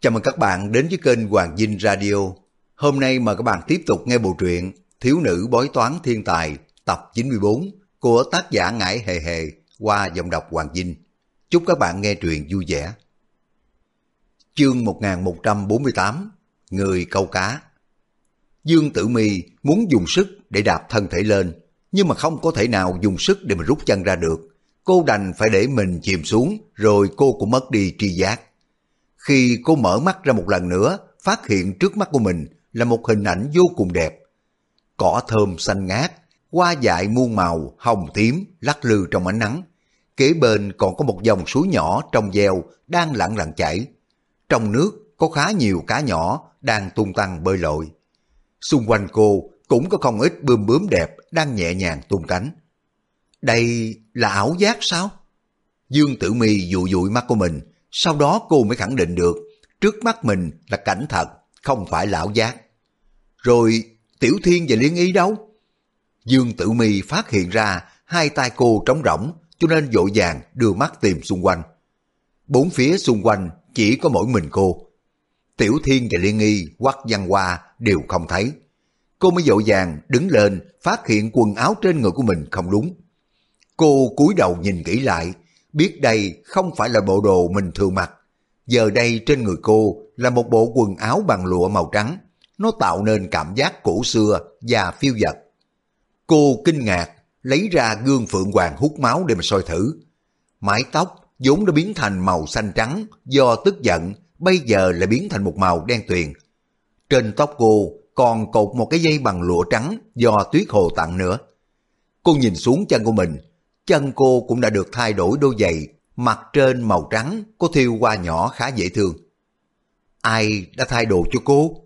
Chào mừng các bạn đến với kênh Hoàng Dinh Radio. Hôm nay mời các bạn tiếp tục nghe bộ truyện Thiếu nữ bói toán thiên tài tập 94 của tác giả Ngải Hề Hề qua giọng đọc Hoàng Dinh. Chúc các bạn nghe truyện vui vẻ. Chương 1148 Người câu cá Dương Tử Mi muốn dùng sức để đạp thân thể lên, nhưng mà không có thể nào dùng sức để mà rút chân ra được. Cô đành phải để mình chìm xuống, rồi cô cũng mất đi tri giác. Khi cô mở mắt ra một lần nữa, phát hiện trước mắt của mình là một hình ảnh vô cùng đẹp. Cỏ thơm xanh ngát, hoa dại muôn màu, hồng tím, lắc lư trong ánh nắng. Kế bên còn có một dòng suối nhỏ trong veo đang lặng lặng chảy. Trong nước có khá nhiều cá nhỏ đang tung tăng bơi lội. Xung quanh cô cũng có không ít bươm bướm đẹp đang nhẹ nhàng tung cánh. Đây là ảo giác sao? Dương Tử Mi dụi dụi mắt của mình, sau đó cô mới khẳng định được trước mắt mình là cảnh thật, không phải lão giác. Rồi Tiểu Thiên và Liên Y đâu? Dương Tử Mi phát hiện ra hai tay cô trống rỗng, cho nên vội vàng đưa mắt tìm xung quanh. Bốn phía xung quanh chỉ có mỗi mình cô. Tiểu Thiên và Liên Y quắc văn hoa đều không thấy. Cô mới dội vàng đứng lên phát hiện quần áo trên người của mình không đúng. Cô cúi đầu nhìn kỹ lại, biết đây không phải là bộ đồ mình thường mặc. Giờ đây trên người cô là một bộ quần áo bằng lụa màu trắng, nó tạo nên cảm giác cổ xưa và phiêu dật. Cô kinh ngạc, lấy ra gương phượng hoàng hút máu để mà soi thử. Mái tóc vốn đã biến thành màu xanh trắng do tức giận, bây giờ lại biến thành một màu đen tuyền. Trên tóc cô còn cột một cái dây bằng lụa trắng do tuyết hồ tặng nữa. Cô nhìn xuống chân của mình, chân cô cũng đã được thay đổi đôi giày, mặt trên màu trắng có thiêu hoa nhỏ khá dễ thương. Ai đã thay đồ cho cô?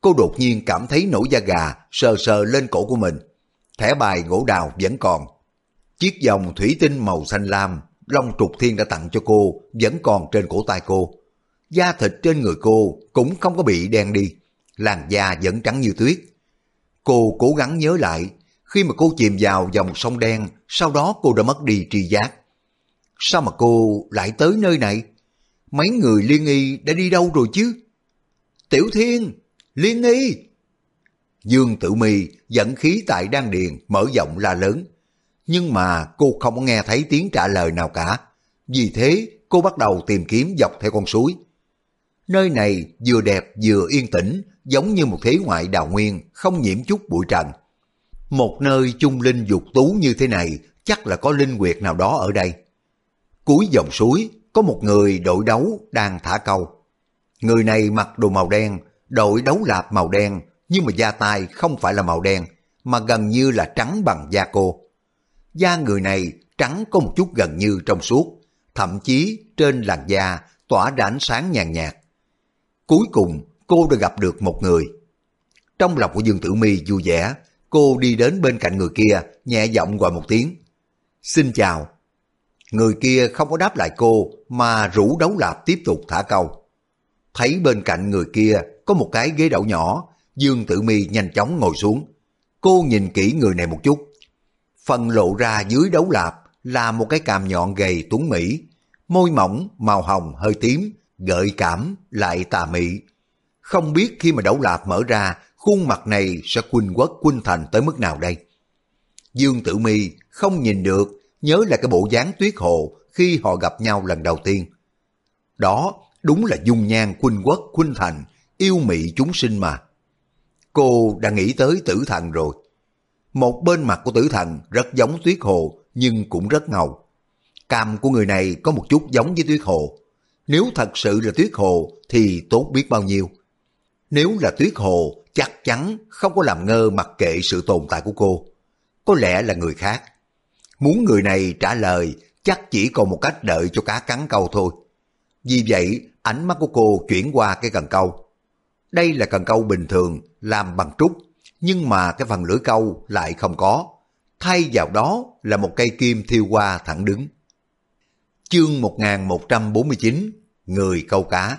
Cô đột nhiên cảm thấy nổi da gà sờ sờ lên cổ của mình. Thẻ bài gỗ đào vẫn còn. Chiếc vòng thủy tinh màu xanh lam, Long Trục Thiên đã tặng cho cô, vẫn còn trên cổ tay cô. Da thịt trên người cô cũng không có bị đen đi, làn da vẫn trắng như tuyết. Cô cố gắng nhớ lại, khi mà cô chìm vào dòng sông đen, sau đó cô đã mất đi tri giác. Sao mà cô lại tới nơi này? Mấy người liên nghi đã đi đâu rồi chứ? Tiểu Thiên, liên nghi, Dương Tử Mi dẫn khí tại đan điền mở giọng la lớn. Nhưng mà cô không có nghe thấy tiếng trả lời nào cả. Vì thế cô bắt đầu tìm kiếm dọc theo con suối. Nơi này vừa đẹp vừa yên tĩnh, giống như một thế ngoại đào nguyên, không nhiễm chút bụi trần. Một nơi chung linh dục tú như thế này chắc là có linh quyệt nào đó ở đây. Cuối dòng suối có một người đội đấu đang thả câu. Người này mặc đồ màu đen, đội đấu lạp màu đen, nhưng mà da tai không phải là màu đen, mà gần như là trắng bằng da cô. Da người này trắng có một chút gần như trong suốt, thậm chí trên làn da tỏa ra ánh sáng nhàn nhạt. Cuối cùng cô đã gặp được một người. Trong lòng của Dương Tử Mi vui vẻ, cô đi đến bên cạnh người kia, nhẹ giọng gọi một tiếng. Xin chào. Người kia không có đáp lại cô, mà rủ đấu lạp tiếp tục thả câu. Thấy bên cạnh người kia có một cái ghế đậu nhỏ, Dương Tử Mi nhanh chóng ngồi xuống. Cô nhìn kỹ người này một chút. Phần lộ ra dưới đấu lạp là một cái càm nhọn gầy tuấn mỹ, môi mỏng, màu hồng hơi tím, gợi cảm, lại tà mị. Không biết khi mà đấu lạp mở ra, khuôn mặt này sẽ quỳnh quốc quỳnh thành tới mức nào đây? Dương Tử Mi không nhìn được, nhớ là cái bộ dáng tuyết hồ khi họ gặp nhau lần đầu tiên. Đó đúng là dung nhan quỳnh quốc quỳnh thành, yêu mị chúng sinh mà. Cô đã nghĩ tới tử thần rồi. Một bên mặt của tử thần rất giống tuyết hồ nhưng cũng rất ngầu. Cam của người này có một chút giống với tuyết hồ. Nếu thật sự là tuyết hồ thì tốt biết bao nhiêu. Nếu là tuyết hồ chắc chắn không có làm ngơ mặc kệ sự tồn tại của cô. Có lẽ là người khác. Muốn người này trả lời chắc chỉ còn một cách đợi cho cá cắn câu thôi. Vì vậy, ánh mắt của cô chuyển qua cái cần câu. Đây là cần câu bình thường, làm bằng trúc, nhưng mà cái phần lưỡi câu lại không có. Thay vào đó là một cây kim thiêu qua thẳng đứng. Chương 1149 Người câu cá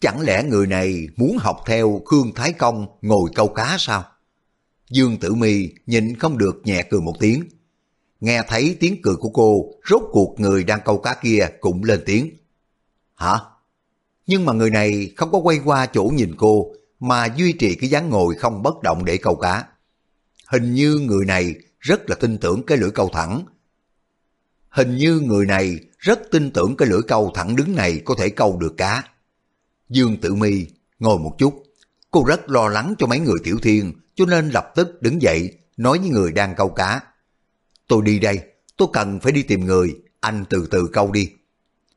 Chẳng lẽ người này muốn học theo Khương Thái Công ngồi câu cá sao? Dương Tử Mi nhìn không được nhẹ cười một tiếng. Nghe thấy tiếng cười của cô, rốt cuộc người đang câu cá kia cũng lên tiếng. Hả? Nhưng mà người này không có quay qua chỗ nhìn cô, mà duy trì cái dáng ngồi không bất động để câu cá. Hình như người này rất là tin tưởng cái lưỡi câu thẳng. Hình như người này rất tin tưởng cái lưỡi câu thẳng đứng này có thể câu được cá. Dương Tử Mi ngồi một chút, cô rất lo lắng cho mấy người tiểu thiên cho nên lập tức đứng dậy nói với người đang câu cá. Tôi đi đây, tôi cần phải đi tìm người, anh từ từ câu đi.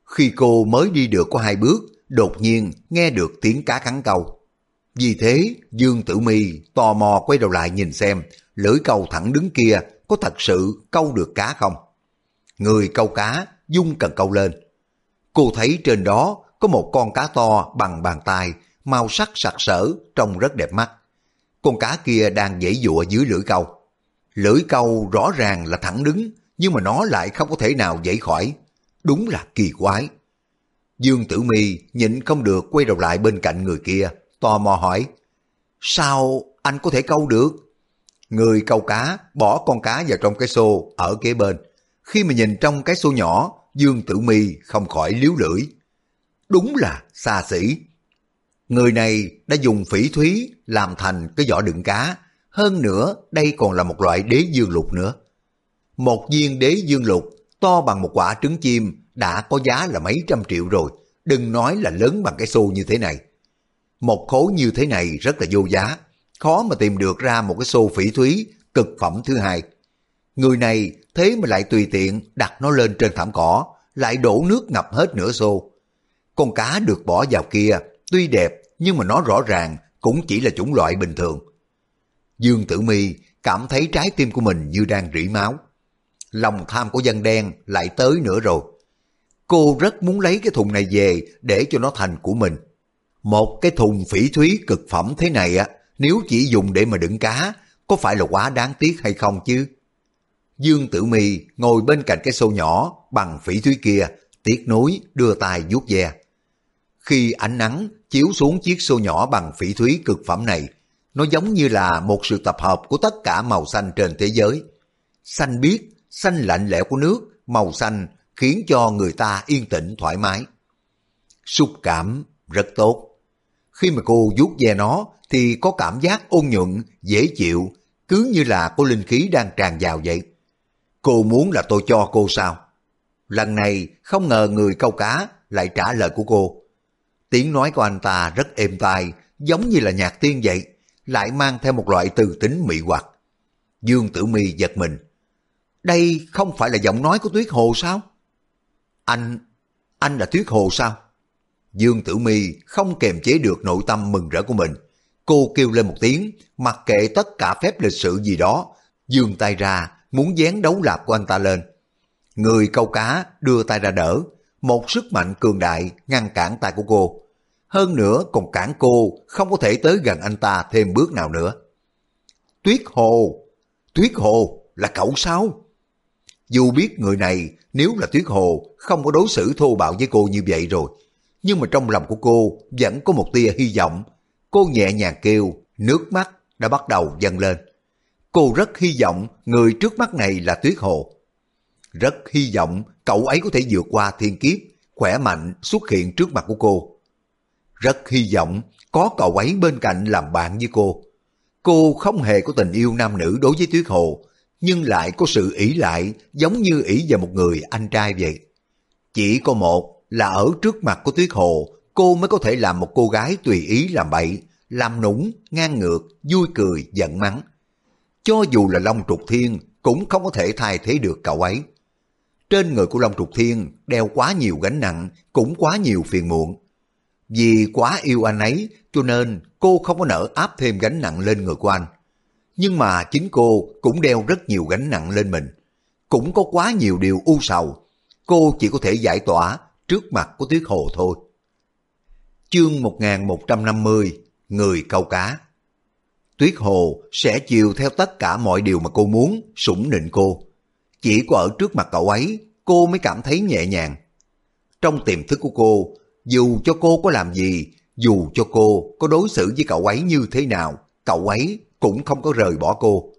Khi cô mới đi được có hai bước, đột nhiên nghe được tiếng cá cắn câu. Vì thế, Dương Tử Mi tò mò quay đầu lại nhìn xem lưỡi câu thẳng đứng kia có thật sự câu được cá không. Người câu cá dung cần câu lên. Cô thấy trên đó có một con cá to bằng bàn tay, màu sắc sặc sỡ, trông rất đẹp mắt. Con cá kia đang dãy dụa dưới lưỡi câu. Lưỡi câu rõ ràng là thẳng đứng, nhưng mà nó lại không có thể nào dãy khỏi. Đúng là kỳ quái. Dương Tử Mi nhịn không được quay đầu lại bên cạnh người kia, tò mò hỏi, sao anh có thể câu được? Người câu cá bỏ con cá vào trong cái xô ở kế bên. Khi mà nhìn trong cái xô nhỏ, Dương Tử Mi không khỏi liếu lưỡi. Đúng là xa xỉ. Người này đã dùng phỉ thúy làm thành cái vỏ đựng cá. Hơn nữa, đây còn là một loại đế dương lục nữa. Một viên đế dương lục to bằng một quả trứng chim đã có giá là mấy trăm triệu rồi. Đừng nói là lớn bằng cái xô như thế này. Một khối như thế này rất là vô giá. Khó mà tìm được ra một cái xô phỉ thúy cực phẩm thứ hai. Người này thế mà lại tùy tiện đặt nó lên trên thảm cỏ, lại đổ nước ngập hết nửa xô. Con cá được bỏ vào kia, tuy đẹp nhưng mà nó rõ ràng cũng chỉ là chủng loại bình thường. Dương Tử Mi cảm thấy trái tim của mình như đang rỉ máu. Lòng tham của dân đen lại tới nữa rồi. Cô rất muốn lấy cái thùng này về để cho nó thành của mình. Một cái thùng phỉ thúy cực phẩm thế này á, nếu chỉ dùng để mà đựng cá, có phải là quá đáng tiếc hay không chứ? Dương Tử Mi ngồi bên cạnh cái xô nhỏ bằng phỉ thúy kia, tiếc nối đưa tay vuốt ve. Khi ánh nắng chiếu xuống chiếc xô nhỏ bằng phỉ thúy cực phẩm này, nó giống như là một sự tập hợp của tất cả màu xanh trên thế giới. Xanh biếc, xanh lạnh lẽo của nước, màu xanh khiến cho người ta yên tĩnh thoải mái. Xúc cảm rất tốt. Khi mà cô vuốt ve nó thì có cảm giác ôn nhuận, dễ chịu, cứ như là có linh khí đang tràn vào vậy. Cô muốn là tôi cho cô sao? Lần này không ngờ người câu cá lại trả lời của cô. Tiếng nói của anh ta rất êm tai, giống như là nhạc tiên vậy, lại mang theo một loại từ tính mị hoặc. Dương Tử Mi giật mình. Đây không phải là giọng nói của Tuyết Hồ sao? Anh, anh là Tuyết Hồ sao? Dương Tử Mi không kềm chế được nội tâm mừng rỡ của mình. Cô kêu lên một tiếng, mặc kệ tất cả phép lịch sự gì đó, dương tay ra, muốn dán đấu lạp của anh ta lên. Người câu cá đưa tay ra đỡ, một sức mạnh cường đại ngăn cản tay của cô. Hơn nữa còn cản cô không có thể tới gần anh ta thêm bước nào nữa. Tuyết Hồ, Tuyết Hồ là cậu sao? Dù biết người này nếu là Tuyết Hồ không có đối xử thô bạo với cô như vậy rồi, nhưng mà trong lòng của cô vẫn có một tia hy vọng. Cô nhẹ nhàng kêu, nước mắt đã bắt đầu dâng lên. Cô rất hy vọng người trước mắt này là Tuyết Hồ. Rất hy vọng cậu ấy có thể vượt qua thiên kiếp, khỏe mạnh xuất hiện trước mặt của cô. Rất hy vọng có cậu ấy bên cạnh làm bạn với cô. Cô không hề có tình yêu nam nữ đối với Tuyết Hồ, nhưng lại có sự ỷ lại giống như ỷ vào một người anh trai vậy. Chỉ có một là ở trước mặt của Tuyết Hồ, cô mới có thể làm một cô gái tùy ý làm bậy, làm nũng, ngang ngược, vui cười, giận mắng. Cho dù là Long Trục Thiên cũng không có thể thay thế được cậu ấy. Trên người của Long Trục Thiên đeo quá nhiều gánh nặng, cũng quá nhiều phiền muộn. Vì quá yêu anh ấy cho nên cô không có nỡ áp thêm gánh nặng lên người của anh. Nhưng mà chính cô cũng đeo rất nhiều gánh nặng lên mình. Cũng có quá nhiều điều u sầu. Cô chỉ có thể giải tỏa trước mặt của Tuyết Hồ thôi. Chương 1150 Người câu cá Tuyết Hồ sẽ chiều theo tất cả mọi điều mà cô muốn, sủng nịnh cô. Chỉ có ở trước mặt cậu ấy, cô mới cảm thấy nhẹ nhàng. Trong tiềm thức của cô, dù cho cô có làm gì, dù cho cô có đối xử với cậu ấy như thế nào, cậu ấy cũng không có rời bỏ cô.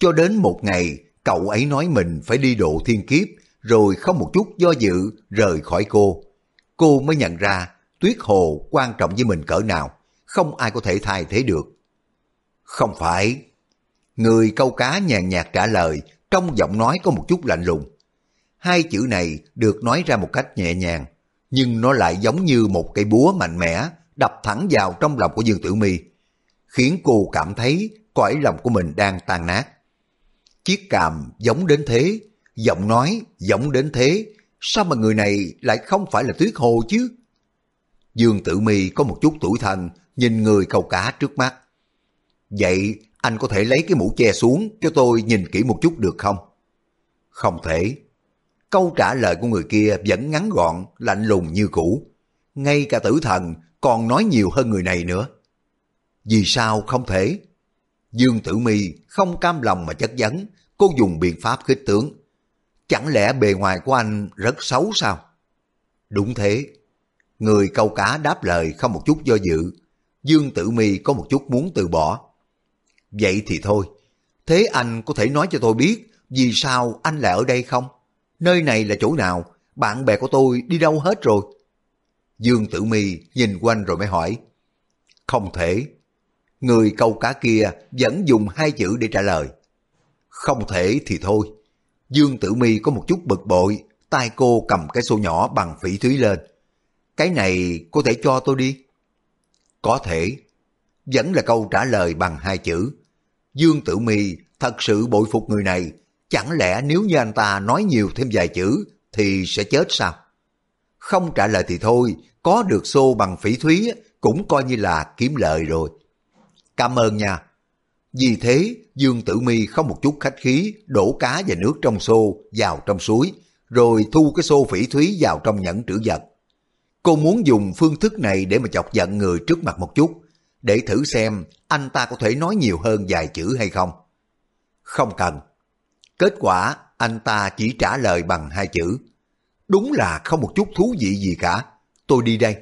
Cho đến một ngày, cậu ấy nói mình phải đi độ thiên kiếp, rồi không một chút do dự rời khỏi cô. Cô mới nhận ra tuyết hồ quan trọng với mình cỡ nào, không ai có thể thay thế được. Không phải. Người câu cá nhàn nhạt trả lời, trong giọng nói có một chút lạnh lùng. Hai chữ này được nói ra một cách nhẹ nhàng, nhưng nó lại giống như một cây búa mạnh mẽ đập thẳng vào trong lòng của Dương Tử Mi, khiến cô cảm thấy cõi lòng của mình đang tan nát. Chiếc càm giống đến thế, giọng nói giống đến thế, sao mà người này lại không phải là Tuyết Hồ chứ? Dương Tử Mi có một chút tuổi thân, nhìn người câu cá trước mắt. Vậy anh có thể lấy cái mũ che xuống cho tôi nhìn kỹ một chút được không? Không thể. Câu trả lời của người kia vẫn ngắn gọn, lạnh lùng như cũ. Ngay cả tử thần còn nói nhiều hơn người này nữa. Vì sao không thể? Dương Tử Mi không cam lòng mà chất vấn, cô dùng biện pháp khích tướng. Chẳng lẽ bề ngoài của anh rất xấu sao? Đúng thế. Người câu cá đáp lời không một chút do dự. Dương Tử Mi có một chút muốn từ bỏ. Vậy thì thôi. Thế anh có thể nói cho tôi biết vì sao anh lại ở đây không? Nơi này là chỗ nào? Bạn bè của tôi đi đâu hết rồi? Dương Tử Mi nhìn quanh rồi mới hỏi. Không thể. Người câu cá kia vẫn dùng hai chữ để trả lời. Không thể thì thôi. Dương Tử Mi có một chút bực bội, tay cô cầm cái xô nhỏ bằng phỉ thúy lên. Cái này có thể cho tôi đi. Có thể. Vẫn là câu trả lời bằng hai chữ. Dương Tử Mi thật sự bội phục người này. Chẳng lẽ nếu như anh ta nói nhiều thêm vài chữ thì sẽ chết sao? Không trả lời thì thôi, có được xô bằng phỉ thúy cũng coi như là kiếm lợi rồi. Cảm ơn nha. Vì thế, Dương Tử Mi không một chút khách khí đổ cá và nước trong xô vào trong suối, rồi thu cái xô phỉ thúy vào trong nhẫn trữ vật. Cô muốn dùng phương thức này để mà chọc giận người trước mặt một chút, để thử xem anh ta có thể nói nhiều hơn vài chữ hay không. Không cần. Kết quả anh ta chỉ trả lời bằng hai chữ. Đúng là không một chút thú vị gì cả. Tôi đi đây.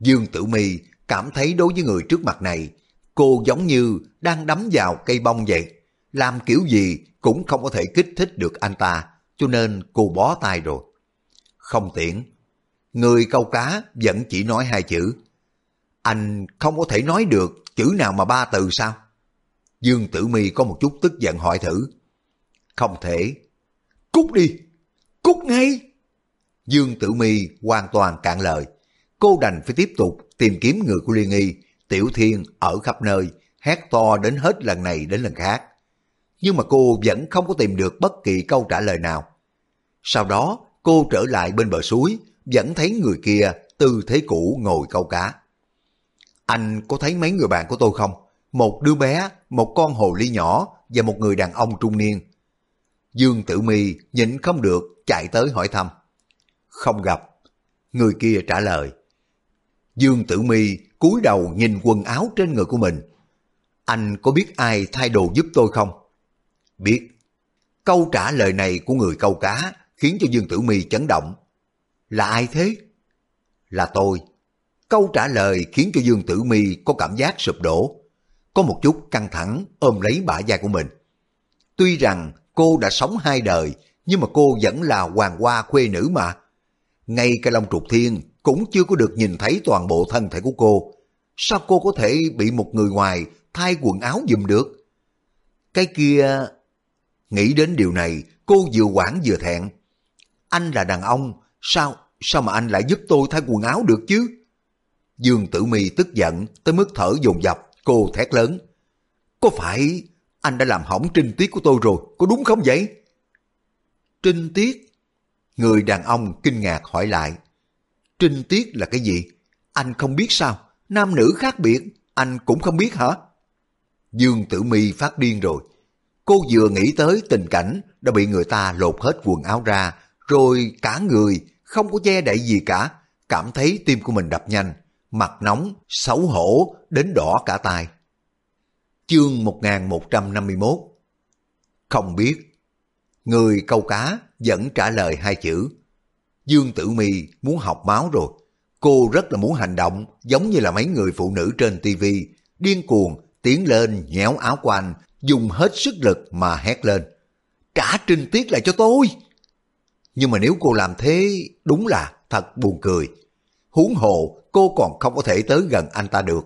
Dương Tử Mi cảm thấy đối với người trước mặt này, cô giống như đang đấm vào cây bông vậy. Làm kiểu gì cũng không có thể kích thích được anh ta, cho nên cô bó tay rồi. Không tiện. Người câu cá vẫn chỉ nói hai chữ. Anh không có thể nói được chữ nào mà ba từ sao? Dương Tử Mi có một chút tức giận hỏi thử. Không thể. Cút đi! Cút ngay! Dương Tử Mi hoàn toàn cạn lời. Cô đành phải tiếp tục tìm kiếm người của Liên Y, Tiểu Thiên ở khắp nơi, hét to đến hết lần này đến lần khác. Nhưng mà cô vẫn không có tìm được bất kỳ câu trả lời nào. Sau đó, cô trở lại bên bờ suối, vẫn thấy người kia tư thế cũ ngồi câu cá. Anh có thấy mấy người bạn của tôi không? Một đứa bé, một con hồ ly nhỏ và một người đàn ông trung niên. Dương Tử Mi nhịn không được chạy tới hỏi thăm. Không gặp. Người kia trả lời. Dương Tử Mi cúi đầu nhìn quần áo trên người của mình. Anh có biết ai thay đồ giúp tôi không? Biết. Câu trả lời này của người câu cá khiến cho Dương Tử Mi chấn động. Là ai thế? Là tôi. Câu trả lời khiến cho Dương Tử Mi có cảm giác sụp đổ. Có một chút căng thẳng ôm lấy bả vai của mình. Tuy rằng cô đã sống hai đời, nhưng mà cô vẫn là hoàng hoa khuê nữ mà. Ngay cái Long Trục Thiên cũng chưa có được nhìn thấy toàn bộ thân thể của cô. Sao cô có thể bị một người ngoài thay quần áo giùm được? Cái kia... Nghĩ đến điều này, cô vừa quản vừa thẹn. Anh là đàn ông, sao sao mà anh lại giúp tôi thay quần áo được chứ? Dương Tử Mi tức giận tới mức thở dồn dập, cô thét lớn. Có phải anh đã làm hỏng trinh tiết của tôi rồi, có đúng không vậy? Trinh tiết? Người đàn ông kinh ngạc hỏi lại. Trinh tiết là cái gì? Anh không biết sao? Nam nữ khác biệt, anh cũng không biết hả? Dương Tử Mi phát điên rồi. Cô vừa nghĩ tới tình cảnh đã bị người ta lột hết quần áo ra, rồi cả người không có che đậy gì cả, cảm thấy tim của mình đập nhanh, mặt nóng, xấu hổ, đến đỏ cả tai. Chương 1151 Không biết. Người câu cá vẫn trả lời hai chữ. Dương Tử Mi muốn học máu rồi. Cô rất là muốn hành động giống như là mấy người phụ nữ trên tivi điên cuồng tiến lên nhéo áo của anh dùng hết sức lực mà hét lên. Trả trinh tiết lại cho tôi! Nhưng mà nếu cô làm thế đúng là thật buồn cười huống hồ cô còn không có thể tới gần anh ta được.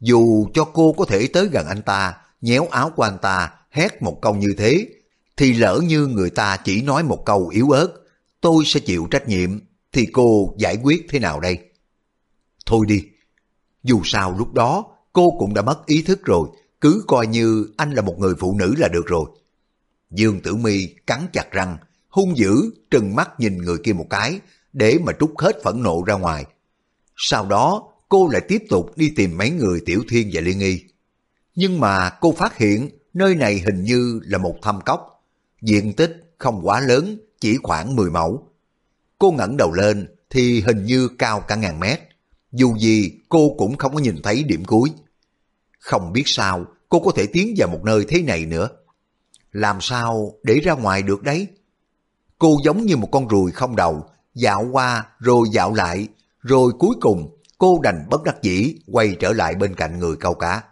Dù cho cô có thể tới gần anh ta, nhéo áo của anh ta, hét một câu như thế, thì lỡ như người ta chỉ nói một câu yếu ớt, tôi sẽ chịu trách nhiệm, thì cô giải quyết thế nào đây? Thôi đi, dù sao lúc đó cô cũng đã mất ý thức rồi, cứ coi như anh là một người phụ nữ là được rồi. Dương Tử Mi cắn chặt răng, hung dữ trừng mắt nhìn người kia một cái để mà trút hết phẫn nộ ra ngoài. Sau đó cô lại tiếp tục đi tìm mấy người Tiểu Thiên và Liên Nghi. Nhưng mà cô phát hiện nơi này hình như là một thâm cốc, diện tích không quá lớn, chỉ khoảng 10 mẫu. Cô ngẩng đầu lên thì hình như cao cả ngàn mét, dù gì cô cũng không có nhìn thấy điểm cuối. Không biết sao cô có thể tiến vào một nơi thế này nữa. Làm sao để ra ngoài được đấy? Cô giống như một con ruồi không đầu, dạo qua rồi dạo lại, rồi cuối cùng cô đành bất đắc dĩ quay trở lại bên cạnh người câu cá.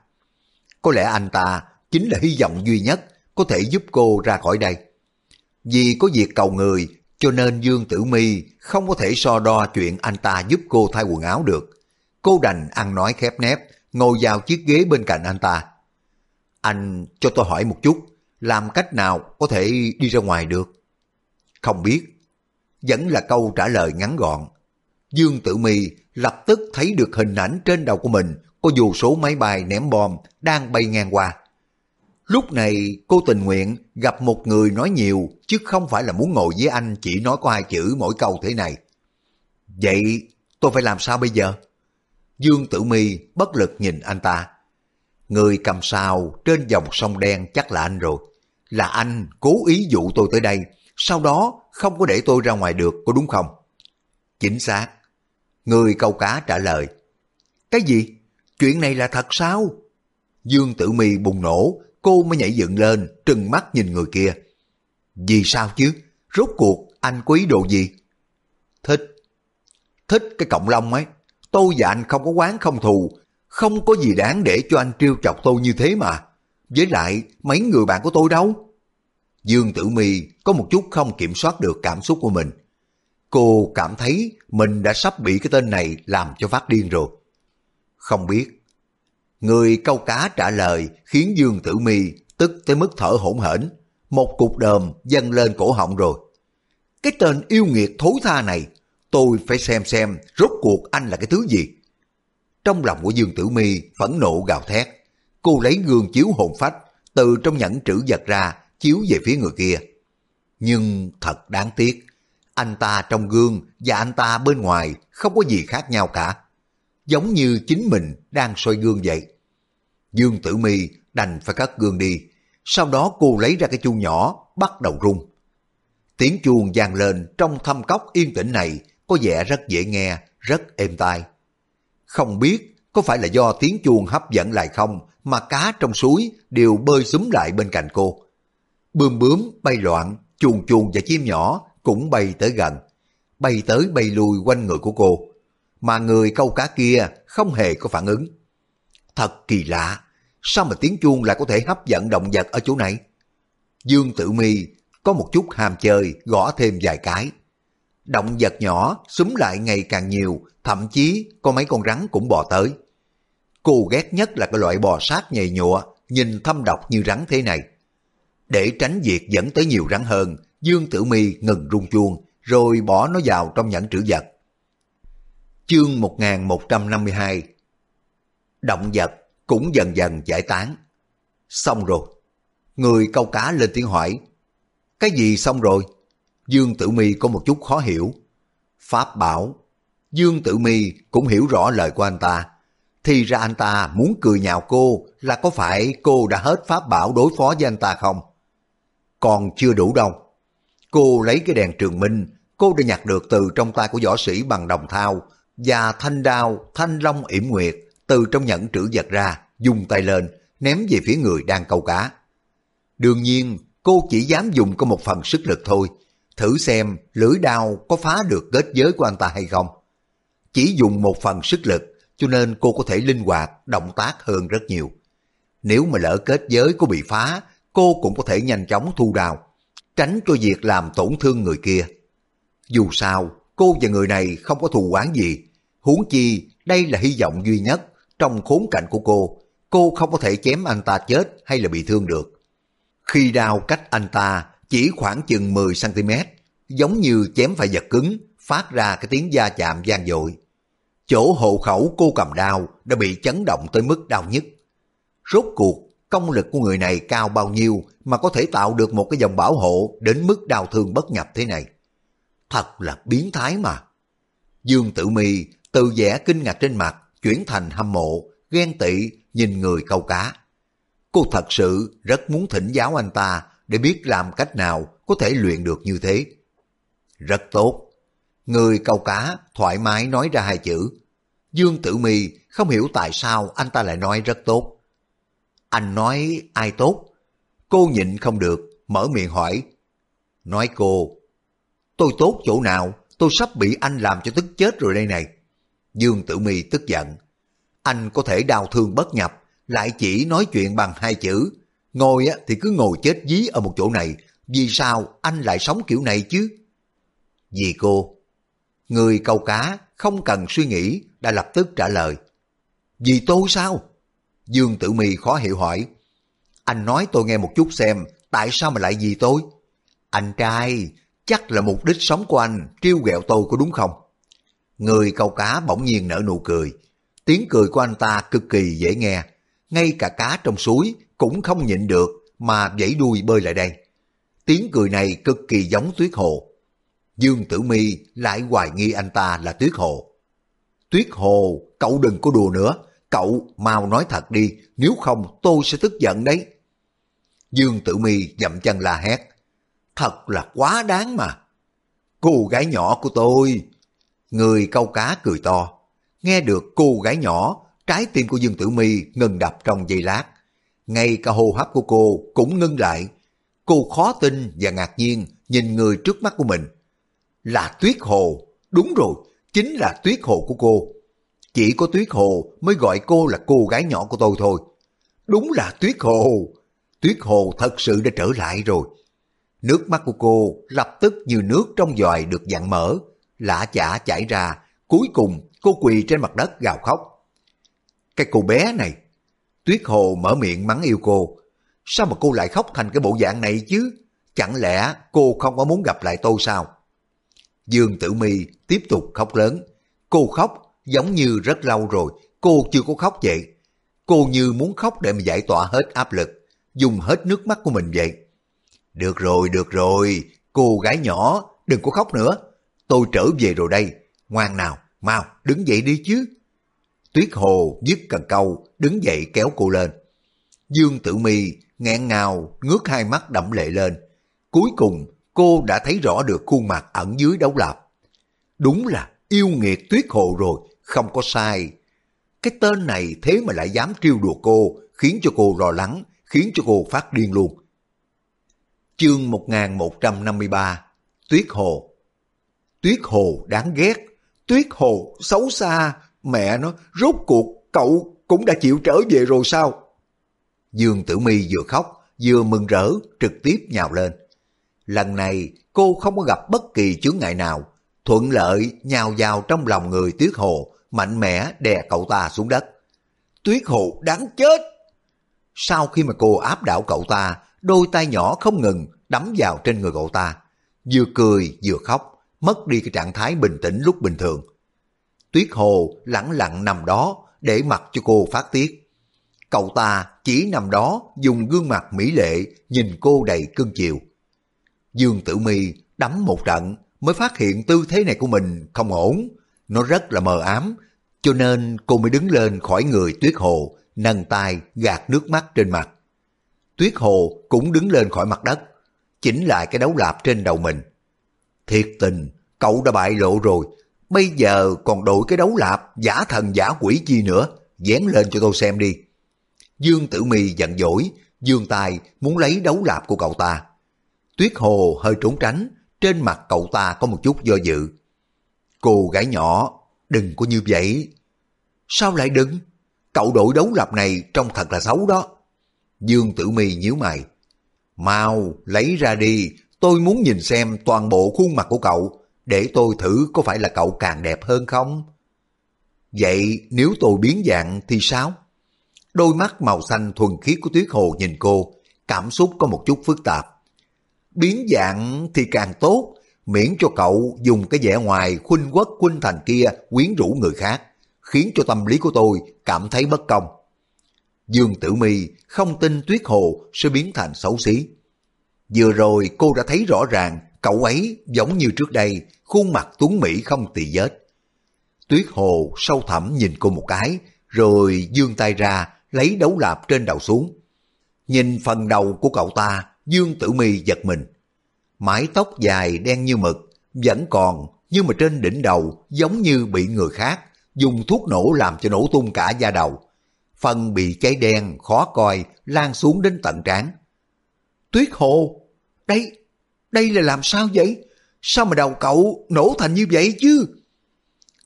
Có lẽ anh ta chính là hy vọng duy nhất có thể giúp cô ra khỏi đây. Vì có việc cầu người cho nên Dương Tử Mi không có thể so đo chuyện anh ta giúp cô thay quần áo được. Cô đành ăn nói khép nép, ngồi vào chiếc ghế bên cạnh anh ta. Anh cho tôi hỏi một chút, làm cách nào có thể đi ra ngoài được? Không biết. Vẫn là câu trả lời ngắn gọn. Dương Tử Mi lập tức thấy được hình ảnh trên đầu của mình có vô số máy bay ném bom đang bay ngang qua. Lúc này cô tình nguyện gặp một người nói nhiều chứ không phải là muốn ngồi với anh chỉ nói có hai chữ mỗi câu thế này. Vậy tôi phải làm sao bây giờ? Dương Tử Mi bất lực nhìn anh ta. Người cầm sao trên dòng sông đen chắc là anh rồi. Là anh cố ý dụ tôi tới đây, sau đó không có để tôi ra ngoài được, có đúng không? Chính xác. Người câu cá trả lời. Cái gì? Chuyện này là thật sao? Dương Tử Mi bùng nổ, cô mới nhảy dựng lên, trừng mắt nhìn người kia. Vì sao chứ? Rốt cuộc anh quý đồ gì? Thích. Thích cái cộng long ấy. Tôi và anh không có quán không thù, không có gì đáng để cho anh trêu chọc tôi như thế mà. Với lại, mấy người bạn của tôi đâu? Dương Tử Mi có một chút không kiểm soát được cảm xúc của mình. Cô cảm thấy mình đã sắp bị cái tên này làm cho phát điên rồi. Không biết. Người câu cá trả lời khiến Dương Tử Mi tức tới mức thở hổn hển. Một cục đờm dâng lên cổ họng rồi. Cái tên yêu nghiệt thối tha này, tôi phải xem xem rốt cuộc anh là cái thứ gì. Trong lòng của Dương Tử Mi phẫn nộ gào thét. Cô lấy gương chiếu hồn phách từ trong nhẫn trữ vật ra chiếu về phía người kia. Nhưng thật đáng tiếc, anh ta trong gương và anh ta bên ngoài không có gì khác nhau cả. Giống như chính mình đang soi gương vậy. Dương Tử Mi đành phải cất gương đi. Sau đó cô lấy ra cái chuông nhỏ, bắt đầu rung. Tiếng chuông vang lên trong thâm cốc yên tĩnh này có vẻ rất dễ nghe, rất êm tai. Không biết có phải là do tiếng chuông hấp dẫn lại không mà cá trong suối đều bơi xúm lại bên cạnh cô. Bươm bướm bay loạn, chuồn chuồn và chim nhỏ cũng bay tới gần, bay tới bay lui quanh người của cô. Mà người câu cá kia không hề có phản ứng. Thật kỳ lạ, sao mà tiếng chuông lại có thể hấp dẫn động vật ở chỗ này? Dương Tử Mi có một chút ham chơi, gõ thêm vài cái. Động vật nhỏ súng lại ngày càng nhiều, thậm chí có mấy con rắn cũng bò tới. Cô ghét nhất là cái loại bò sát nhầy nhụa, nhìn thâm độc như rắn thế này. Để tránh việc dẫn tới nhiều rắn hơn, Dương Tử Mi ngừng rung chuông, rồi bỏ nó vào trong nhẫn trữ vật. Chương 1152 Động vật cũng dần dần giải tán. Xong rồi. Người câu cá lên tiếng hỏi. Cái gì xong rồi? Dương Tử Mi có một chút khó hiểu. Pháp bảo. Dương Tử Mi cũng hiểu rõ lời của anh ta. Thì ra anh ta muốn cười nhạo cô là có phải cô đã hết pháp bảo đối phó với anh ta không? Còn chưa đủ đâu. Cô lấy cái đèn trường minh, cô đã nhặt được từ trong tay của võ sĩ bằng đồng thao và thanh đao, thanh long yểm nguyệt từ trong nhẫn trữ vật ra, dùng tay lên, ném về phía người đang câu cá. Đương nhiên, cô chỉ dám dùng có một phần sức lực thôi, thử xem lưỡi đao có phá được kết giới của anh ta hay không. Chỉ dùng một phần sức lực, cho nên cô có thể linh hoạt, động tác hơn rất nhiều. Nếu mà lỡ kết giới có bị phá, cô cũng có thể nhanh chóng thu đao, tránh cho việc làm tổn thương người kia. Dù sao, cô và người này không có thù oán gì, Huống chi, đây là hy vọng duy nhất trong khốn cảnh của cô. Cô không có thể chém anh ta chết hay là bị thương được. Khi đao cách anh ta chỉ khoảng chừng 10cm, giống như chém phải vật cứng, phát ra cái tiếng da chạm gian dội. Chỗ hộ khẩu cô cầm đao đã bị chấn động tới mức đau nhất. Rốt cuộc, công lực của người này cao bao nhiêu mà có thể tạo được một cái dòng bảo hộ đến mức đau thương bất nhập thế này. Thật là biến thái mà. Dương Tử Mi từ vẻ kinh ngạc trên mặt chuyển thành hâm mộ, ghen tị nhìn người câu cá. Cô thật sự rất muốn thỉnh giáo anh ta để biết làm cách nào có thể luyện được như thế. Rất tốt. Người câu cá thoải mái nói ra hai chữ. Dương Tử Mi không hiểu tại sao anh ta lại nói rất tốt. Anh nói ai tốt? Cô nhịn không được, mở miệng hỏi. Nói cô, tôi tốt chỗ nào? Tôi sắp bị anh làm cho tức chết rồi đây này. Dương Tử Mi tức giận. Anh có thể đau thương bất nhập, lại chỉ nói chuyện bằng hai chữ. Ngồi á thì cứ ngồi chết dí ở một chỗ này. Vì sao anh lại sống kiểu này chứ? Vì cô. Người câu cá không cần suy nghĩ đã lập tức trả lời. Vì tôi sao? Dương Tử Mi khó hiểu hỏi. Anh nói tôi nghe một chút xem, tại sao mà lại vì tôi? Anh trai, chắc là mục đích sống của anh trêu ghẹo tôi có đúng không? Người câu cá bỗng nhiên nở nụ cười. Tiếng cười của anh ta cực kỳ dễ nghe. Ngay cả cá trong suối cũng không nhịn được mà vẫy đuôi bơi lại đây. Tiếng cười này cực kỳ giống tuyết hồ. Dương Tử Mi lại hoài nghi anh ta là tuyết hồ. Tuyết hồ, cậu đừng có đùa nữa. Cậu mau nói thật đi, nếu không tôi sẽ tức giận đấy. Dương Tử Mi dậm chân la hét. Thật là quá đáng mà. Cô gái nhỏ của tôi. Người câu cá cười to. Nghe được cô gái nhỏ, trái tim của Dương Tử Mi ngừng đập trong giây lát. Ngay cả hô hấp của cô cũng ngưng lại. Cô khó tin và ngạc nhiên nhìn người trước mắt của mình. Là Tuyết Hồ. Đúng rồi, chính là Tuyết Hồ của cô. Chỉ có Tuyết Hồ mới gọi cô là cô gái nhỏ của tôi thôi. Đúng là Tuyết Hồ. Tuyết Hồ thật sự đã trở lại rồi. Nước mắt của cô lập tức như nước trong giòi được dặn mở, lã chả chảy ra, cuối cùng cô quỳ trên mặt đất gào khóc. Cái cô bé này, Tuyết Hồ mở miệng mắng yêu cô. Sao mà cô lại khóc thành cái bộ dạng này chứ? Chẳng lẽ cô không có muốn gặp lại tôi sao? Dương Tử Mi tiếp tục khóc lớn. Cô khóc giống như rất lâu rồi, cô chưa có khóc vậy. Cô như muốn khóc để mà giải tỏa hết áp lực, dùng hết nước mắt của mình vậy. Được rồi, được rồi, cô gái nhỏ, đừng có khóc nữa. Tôi trở về rồi đây, ngoan nào, mau, đứng dậy đi chứ. Tuyết Hồ dứt cần câu, đứng dậy kéo cô lên. Dương Tử Mi nghẹn ngào, ngước hai mắt đẫm lệ lên. Cuối cùng, cô đã thấy rõ được khuôn mặt ẩn dưới đấu lạp. Đúng là yêu nghiệt Tuyết Hồ rồi, không có sai. Cái tên này thế mà lại dám trêu đùa cô, khiến cho cô lo lắng, khiến cho cô phát điên luôn. Chương 1153 Tuyết Hồ Tuyết Hồ đáng ghét, Tuyết Hồ xấu xa, mẹ nó rốt cuộc cậu cũng đã chịu trở về rồi sao? Dương Tử Mi vừa khóc, vừa mừng rỡ, trực tiếp nhào lên. Lần này cô không có gặp bất kỳ chướng ngại nào, thuận lợi nhào vào trong lòng người Tuyết Hồ, mạnh mẽ đè cậu ta xuống đất. Tuyết Hồ đáng chết! Sau khi mà cô áp đảo cậu ta, đôi tay nhỏ không ngừng đấm vào trên người cậu ta. Vừa cười vừa khóc, mất đi cái trạng thái bình tĩnh lúc bình thường. Tuyết Hồ lẳng lặng nằm đó để mặc cho cô phát tiết. Cậu ta chỉ nằm đó dùng gương mặt mỹ lệ nhìn cô đầy cưng chiều. Dương Tử Mi đấm một trận mới phát hiện tư thế này của mình không ổn, nó rất là mờ ám, cho nên cô mới đứng lên khỏi người Tuyết Hồ, nâng tay gạt nước mắt trên mặt. Tuyết Hồ cũng đứng lên khỏi mặt đất, chỉnh lại cái đấu lạp trên đầu mình. Thiệt tình, cậu đã bại lộ rồi, bây giờ còn đổi cái đấu lạp giả thần giả quỷ chi nữa, dán lên cho tôi xem đi. Dương Tử Mi giận dỗi, dương tay muốn lấy đấu lạp của cậu ta. Tuyết Hồ hơi trốn tránh, trên mặt cậu ta có một chút do dự. Cô gái nhỏ, đừng có như vậy. Sao lại đừng? Cậu đội đấu lập này trông thật là xấu đó. Dương Tử Mi nhíu mày. Mau, lấy ra đi, tôi muốn nhìn xem toàn bộ khuôn mặt của cậu, để tôi thử có phải là cậu càng đẹp hơn không? Vậy nếu tôi biến dạng thì sao? Đôi mắt màu xanh thuần khiết của Tuyết Hồ nhìn cô, cảm xúc có một chút phức tạp. Biến dạng thì càng tốt, miễn cho cậu dùng cái vẻ ngoài khuynh quốc khuynh thành kia quyến rũ người khác, khiến cho tâm lý của tôi cảm thấy bất công. Dương Tử Mi không tin Tuyết Hồ sẽ biến thành xấu xí. Vừa rồi cô đã thấy rõ ràng cậu ấy giống như trước đây, khuôn mặt tuấn Mỹ không tỳ vết. Tuyết Hồ sâu thẳm nhìn cô một cái, rồi dương tay ra lấy đấu lạp trên đầu xuống. Nhìn phần đầu của cậu ta, Dương Tử Mi giật mình. Mái tóc dài đen như mực, vẫn còn, nhưng mà trên đỉnh đầu giống như bị người khác dùng thuốc nổ làm cho nổ tung cả da đầu. Phần bị cháy đen, khó coi, lan xuống đến tận trán. Tuyết Hồ, đây, đây là làm sao vậy? Sao mà đầu cậu nổ thành như vậy chứ?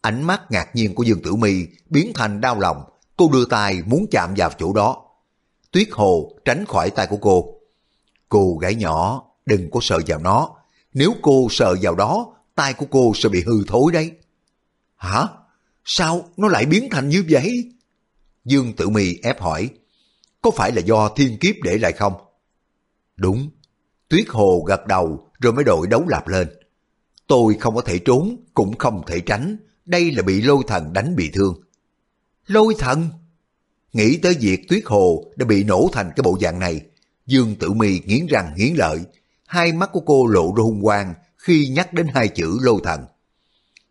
Ánh mắt ngạc nhiên của Dương Tử Mi biến thành đau lòng, cô đưa tay muốn chạm vào chỗ đó. Tuyết Hồ tránh khỏi tay của cô. Cô gái nhỏ, đừng có sợ vào nó. Nếu cô sợ vào đó, tay của cô sẽ bị hư thối đấy. Hả? Sao nó lại biến thành như vậy? Dương Tử Mi ép hỏi. Có phải là do thiên kiếp để lại không? Đúng. Tuyết Hồ gật đầu rồi mới đội đấu lạp lên. Tôi không có thể trốn, cũng không thể tránh. Đây là bị lôi thần đánh bị thương. Lôi thần? Nghĩ tới việc Tuyết Hồ đã bị nổ thành cái bộ dạng này, Dương Tử Mi nghiến răng nghiến lợi, hai mắt của cô lộ ra hung quang khi nhắc đến hai chữ lôi thần.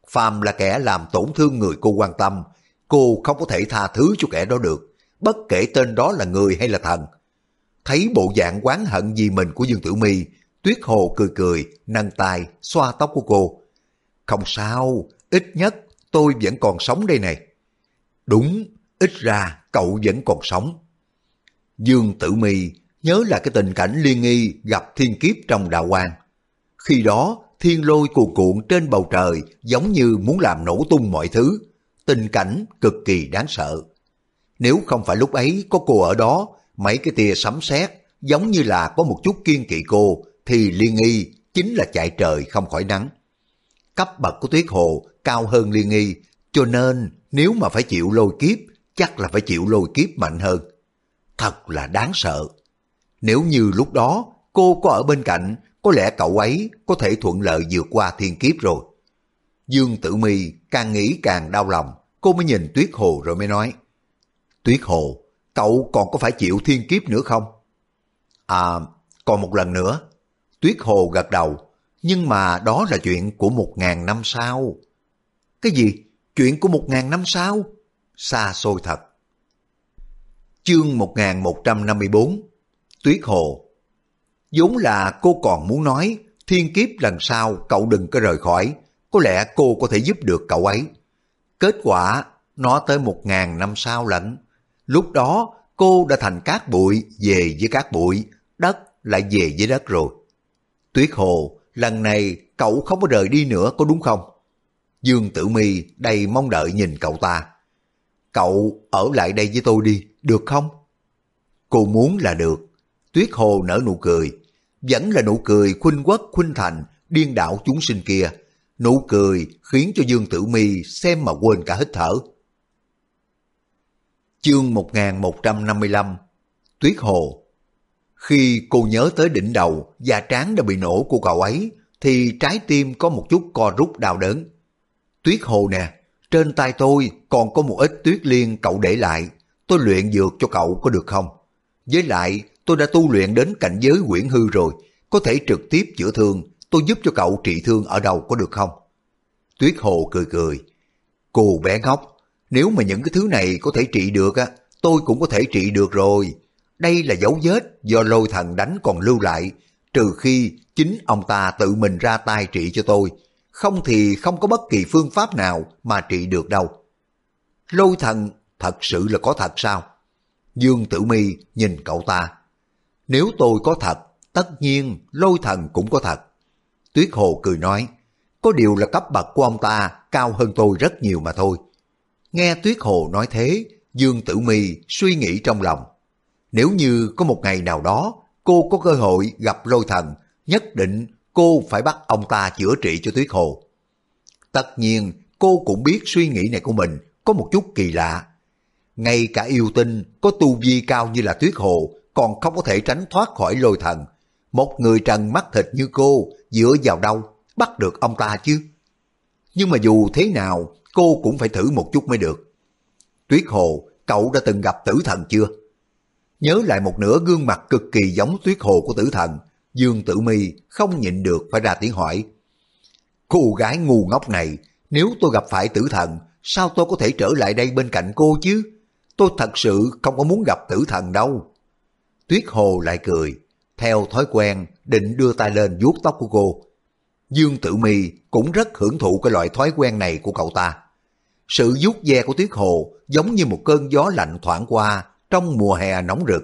Phàm là kẻ làm tổn thương người cô quan tâm, cô không có thể tha thứ cho kẻ đó được, bất kể tên đó là người hay là thần. Thấy bộ dạng quán hận vì mình của Dương Tử Mi, Tuyết Hồ cười cười, nâng tay, xoa tóc của cô. Không sao, ít nhất tôi vẫn còn sống đây này. Đúng, ít ra cậu vẫn còn sống. Dương Tử Mi nhớ lại cái tình cảnh liên nghi gặp thiên kiếp trong đạo quan. Khi đó, thiên lôi cuồn cuộn trên bầu trời giống như muốn làm nổ tung mọi thứ. Tình cảnh cực kỳ đáng sợ. Nếu không phải lúc ấy có cô ở đó, mấy cái tia sấm sét giống như là có một chút kiên kỵ cô, thì liên nghi chính là chạy trời không khỏi nắng. Cấp bậc của tuyết hồ cao hơn liên nghi, cho nên nếu mà phải chịu lôi kiếp, chắc là phải chịu lôi kiếp mạnh hơn. Thật là đáng sợ. Nếu như lúc đó cô có ở bên cạnh, có lẽ cậu ấy có thể thuận lợi vượt qua thiên kiếp rồi. Dương Tử Mi càng nghĩ càng đau lòng, cô mới nhìn Tuyết Hồ rồi mới nói. Tuyết Hồ, cậu còn có phải chịu thiên kiếp nữa không? À, còn một lần nữa. Tuyết Hồ gật đầu, nhưng mà đó là chuyện của một ngàn năm sau. Cái gì? Chuyện của một ngàn năm sau? Xa xôi thật. Chương 1154 Tuyết Hồ vốn là cô còn muốn nói thiên kiếp lần sau cậu đừng có rời khỏi, có lẽ cô có thể giúp được cậu ấy. Kết quả, nó tới một ngàn năm sau lạnh, Lúc đó, cô đã thành cát bụi về với cát bụi, đất lại về với đất rồi. Tuyết Hồ, lần này cậu không có rời đi nữa có đúng không? Dương Tử Mi đầy mong đợi nhìn cậu ta. Cậu ở lại đây với tôi đi, được không? Cô muốn là được. Tuyết Hồ nở nụ cười. Vẫn là nụ cười khuynh quốc khuynh thành, điên đảo chúng sinh kia. Nụ cười khiến cho Dương Tử Mi xem mà quên cả hít thở. Chương 1155 Tuyết Hồ Khi cô nhớ tới đỉnh đầu và trán đã bị nổ của cậu ấy, thì trái tim có một chút co rút đau đớn. Tuyết Hồ nè, trên tay tôi còn có một ít tuyết liên cậu để lại, tôi luyện dược cho cậu có được không? Với lại, tôi đã tu luyện đến cảnh giới quyển hư rồi, có thể trực tiếp chữa thương, tôi giúp cho cậu trị thương ở đâu có được không? Tuyết Hồ cười cười. Cô bé ngốc, nếu mà những cái thứ này có thể trị được á, tôi cũng có thể trị được rồi. Đây là dấu vết do lôi thần đánh còn lưu lại, trừ khi chính ông ta tự mình ra tay trị cho tôi, không thì không có bất kỳ phương pháp nào mà trị được đâu. Lôi thần thật sự là có thật sao? Dương Tử Mi nhìn cậu ta. Nếu tôi có thật, tất nhiên lôi thần cũng có thật. Tuyết Hồ cười nói, có điều là cấp bậc của ông ta cao hơn tôi rất nhiều mà thôi. Nghe Tuyết Hồ nói thế, Dương Tử Mi suy nghĩ trong lòng. Nếu như có một ngày nào đó cô có cơ hội gặp lôi thần, nhất định cô phải bắt ông ta chữa trị cho Tuyết Hồ. Tất nhiên, cô cũng biết suy nghĩ này của mình có một chút kỳ lạ. Ngay cả yêu tinh có tu vi cao như là tuyết hồ còn không có thể tránh thoát khỏi lôi thần. Một người trần mắt thịt như cô dựa vào đâu bắt được ông ta chứ? Nhưng mà dù thế nào cô cũng phải thử một chút mới được. Tuyết hồ, cậu đã từng gặp tử thần chưa? Nhớ lại một nửa gương mặt cực kỳ giống tuyết hồ của tử thần, Dương Tử Mi không nhịn được phải ra tiếng hỏi. Cô gái ngu ngốc này, nếu tôi gặp phải tử thần, sao tôi có thể trở lại đây bên cạnh cô chứ? Tôi thật sự không có muốn gặp tử thần đâu. Tuyết Hồ lại cười, theo thói quen định đưa tay lên vuốt tóc của cô. Dương Tử Mi cũng rất hưởng thụ cái loại thói quen này của cậu ta. Sự vuốt ve của Tuyết Hồ giống như một cơn gió lạnh thoảng qua trong mùa hè nóng rực,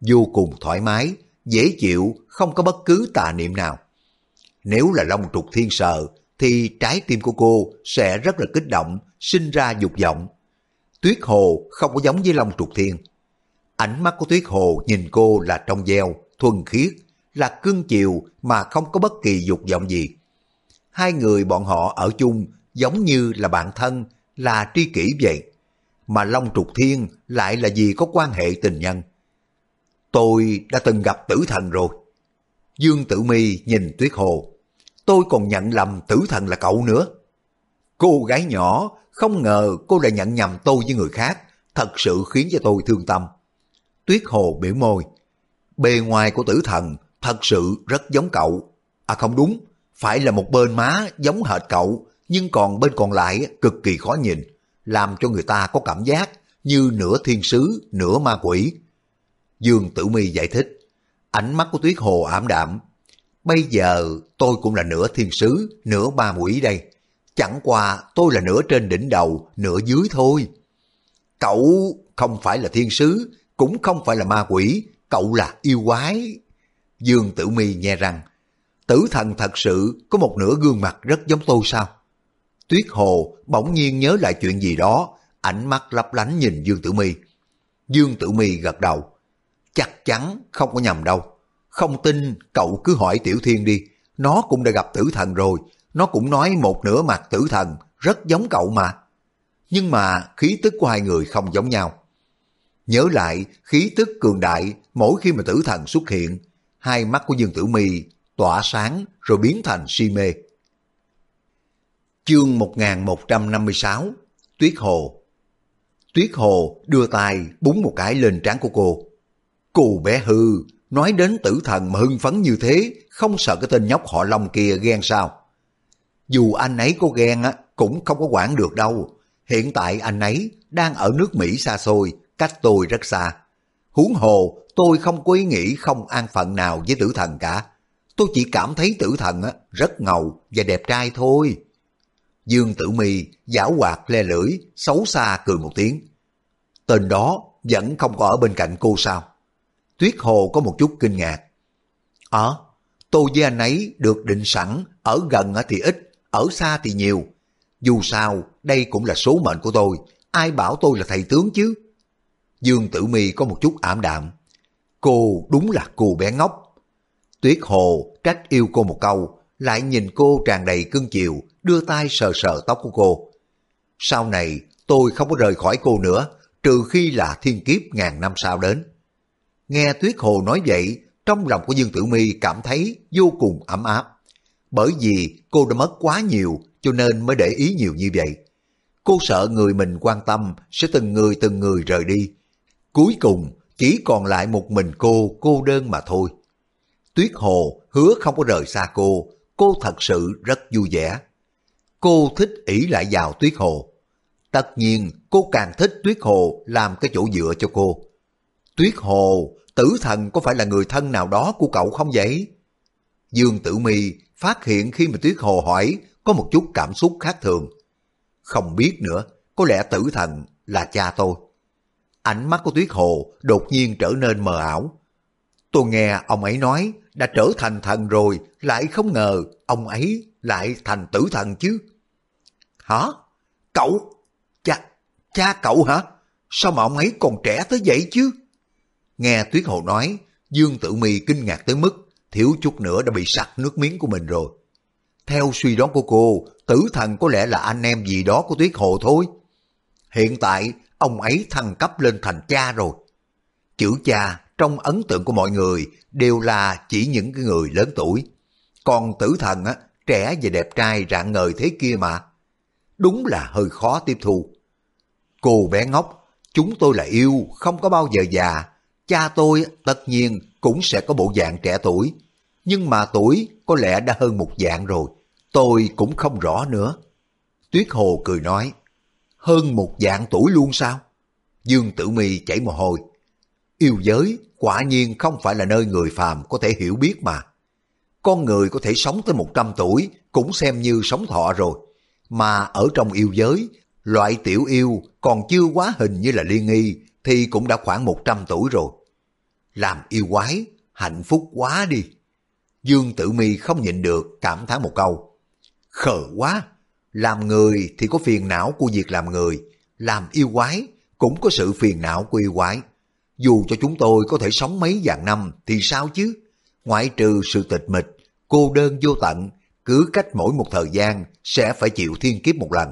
vô cùng thoải mái, dễ chịu, không có bất cứ tà niệm nào. Nếu là Long Trục Thiên sợ, thì trái tim của cô sẽ rất là kích động, sinh ra dục vọng. Tuyết Hồ không có giống với Long Trục Thiên. Ánh mắt của Tuyết Hồ nhìn cô là trong veo, thuần khiết, là cương chiều mà không có bất kỳ dục vọng gì. Hai người bọn họ ở chung giống như là bạn thân, là tri kỷ vậy. Mà Long Trục Thiên lại là gì có quan hệ tình nhân. Tôi đã từng gặp tử thần rồi. Dương Tử Mi nhìn Tuyết Hồ. Tôi còn nhận lầm tử thần là cậu nữa. Cô gái nhỏ, không ngờ cô lại nhận nhầm tôi với người khác, thật sự khiến cho tôi thương tâm. Tuyết Hồ biểu môi. Bề ngoài của tử thần thật sự rất giống cậu. À không đúng, phải là một bên má giống hệt cậu, nhưng còn bên còn lại cực kỳ khó nhìn, làm cho người ta có cảm giác như nửa thiên sứ, nửa ma quỷ. Dương Tử Mi giải thích, ánh mắt của Tuyết Hồ ảm đạm. Bây giờ tôi cũng là nửa thiên sứ, nửa ma quỷ đây. Chẳng qua tôi là nửa trên đỉnh đầu, nửa dưới thôi. Cậu không phải là thiên sứ, cũng không phải là ma quỷ, cậu là yêu quái. Dương Tử Mi nghe rằng, tử thần thật sự có một nửa gương mặt rất giống tôi sao? Tuyết Hồ bỗng nhiên nhớ lại chuyện gì đó, ánh mắt lấp lánh nhìn Dương Tử Mi. Dương Tử Mi gật đầu. Chắc chắn không có nhầm đâu. Không tin cậu cứ hỏi Tiểu Thiên đi, nó cũng đã gặp tử thần rồi, nó cũng nói một nửa mặt tử thần, rất giống cậu mà. Nhưng mà khí tức của hai người không giống nhau. Nhớ lại khí tức cường đại mỗi khi mà tử thần xuất hiện, hai mắt của Dương Tử Mi tỏa sáng rồi biến thành si mê. Chương 1156 Tuyết Hồ Tuyết Hồ đưa tay búng một cái lên trán của cô. Cô bé hư, nói đến tử thần mà hưng phấn như thế, không sợ cái tên nhóc họ Long kia ghen sao? Dù anh ấy có ghen á, cũng không có quản được đâu. Hiện tại anh ấy đang ở nước Mỹ xa xôi, cách tôi rất xa. Huống hồ, tôi không có ý nghĩ không an phận nào với tử thần cả. Tôi chỉ cảm thấy tử thần á, rất ngầu và đẹp trai thôi. Dương Tử Mi giảo hoạt le lưỡi, xấu xa cười một tiếng. Tên đó vẫn không có ở bên cạnh cô sao? Tuyết Hồ có một chút kinh ngạc. Ờ, tôi với anh ấy được định sẵn, ở gần thì ít, ở xa thì nhiều. Dù sao, đây cũng là số mệnh của tôi, ai bảo tôi là thầy tướng chứ? Dương Tử Mi có một chút ảm đạm. Cô đúng là cô bé ngốc. Tuyết Hồ trách yêu cô một câu, lại nhìn cô tràn đầy cưng chiều, đưa tay sờ sờ tóc của cô. Sau này, tôi không có rời khỏi cô nữa, trừ khi là thiên kiếp ngàn năm sau đến. Nghe Tuyết Hồ nói vậy, trong lòng của Dương Tử Mi cảm thấy vô cùng ấm áp. Bởi vì cô đã mất quá nhiều cho nên mới để ý nhiều như vậy. Cô sợ người mình quan tâm sẽ từng người từng người rời đi. Cuối cùng chỉ còn lại một mình cô cô đơn mà thôi. Tuyết Hồ hứa không có rời xa cô, cô thật sự rất vui vẻ. Cô thích ỷ lại vào Tuyết Hồ. Tất nhiên cô càng thích Tuyết Hồ làm cái chỗ dựa cho cô. Tuyết Hồ, tử thần có phải là người thân nào đó của cậu không vậy? Dương Tử Mi phát hiện khi mà Tuyết Hồ hỏi có một chút cảm xúc khác thường. Không biết nữa, có lẽ tử thần là cha tôi. Ánh mắt của Tuyết Hồ đột nhiên trở nên mờ ảo. Tôi nghe ông ấy nói đã trở thành thần rồi, lại không ngờ ông ấy lại thành tử thần chứ. Hả? Cậu? Cha, cha cậu hả? Sao mà ông ấy còn trẻ tới vậy chứ? Nghe Tuyết Hồ nói, Dương Tử Mi kinh ngạc tới mức thiếu chút nữa đã bị sặc nước miếng của mình rồi. Theo suy đoán của cô, tử thần có lẽ là anh em gì đó của Tuyết Hồ thôi. Hiện tại, ông ấy thăng cấp lên thành cha rồi. Chữ cha trong ấn tượng của mọi người đều là chỉ những cái người lớn tuổi. Còn tử thần á, trẻ và đẹp trai rạng ngời thế kia mà. Đúng là hơi khó tiếp thu. Cô bé ngốc, chúng tôi là yêu, không có bao giờ già. Cha tôi tất nhiên cũng sẽ có bộ dạng trẻ tuổi. Nhưng mà tuổi có lẽ đã hơn một dạng rồi. Tôi cũng không rõ nữa. Tuyết Hồ cười nói, hơn một dạng tuổi luôn sao? Dương Tử Mi chảy mồ hôi. Yêu giới quả nhiên không phải là nơi người phàm có thể hiểu biết mà. Con người có thể sống tới 100 tuổi cũng xem như sống thọ rồi. Mà ở trong yêu giới, loại tiểu yêu còn chưa quá hình như là liên nghi thì cũng đã khoảng 100 tuổi rồi. Làm yêu quái, hạnh phúc quá đi. Dương Tử Mi không nhịn được cảm thán một câu. Khờ quá, làm người thì có phiền não của việc làm người, làm yêu quái cũng có sự phiền não của yêu quái. Dù cho chúng tôi có thể sống mấy vạn năm thì sao chứ? Ngoại trừ sự tịch mịch, cô đơn vô tận, cứ cách mỗi một thời gian sẽ phải chịu thiên kiếp một lần.